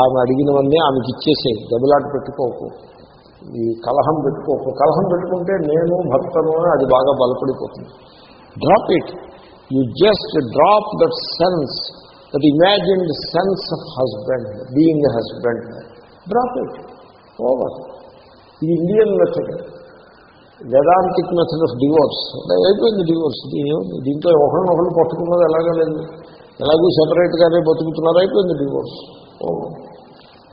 ఆమె అడిగినవన్నీ ఆమెకి ఇచ్చేసేయి. దెబ్బలాట పెట్టుకోకు. ఈ కలహం పెట్టుకోకు కలహం పెట్టుకుంటే నేను భర్తను అని అది బాగా బలపడిపోతుంది. Drop it you just drop that sense that imagined sense of husband being husband drop it over ఇది Indian method Vedantic method of divorce అంటే అయిపోయింది డివోర్స్ దీంట్లో ఒకరినొకరు పట్టుకున్నది ఎలాగో లేదు. ఎలాగూ సెపరేట్గానే బతుకుతున్నారు అయిపోయింది డివోర్స్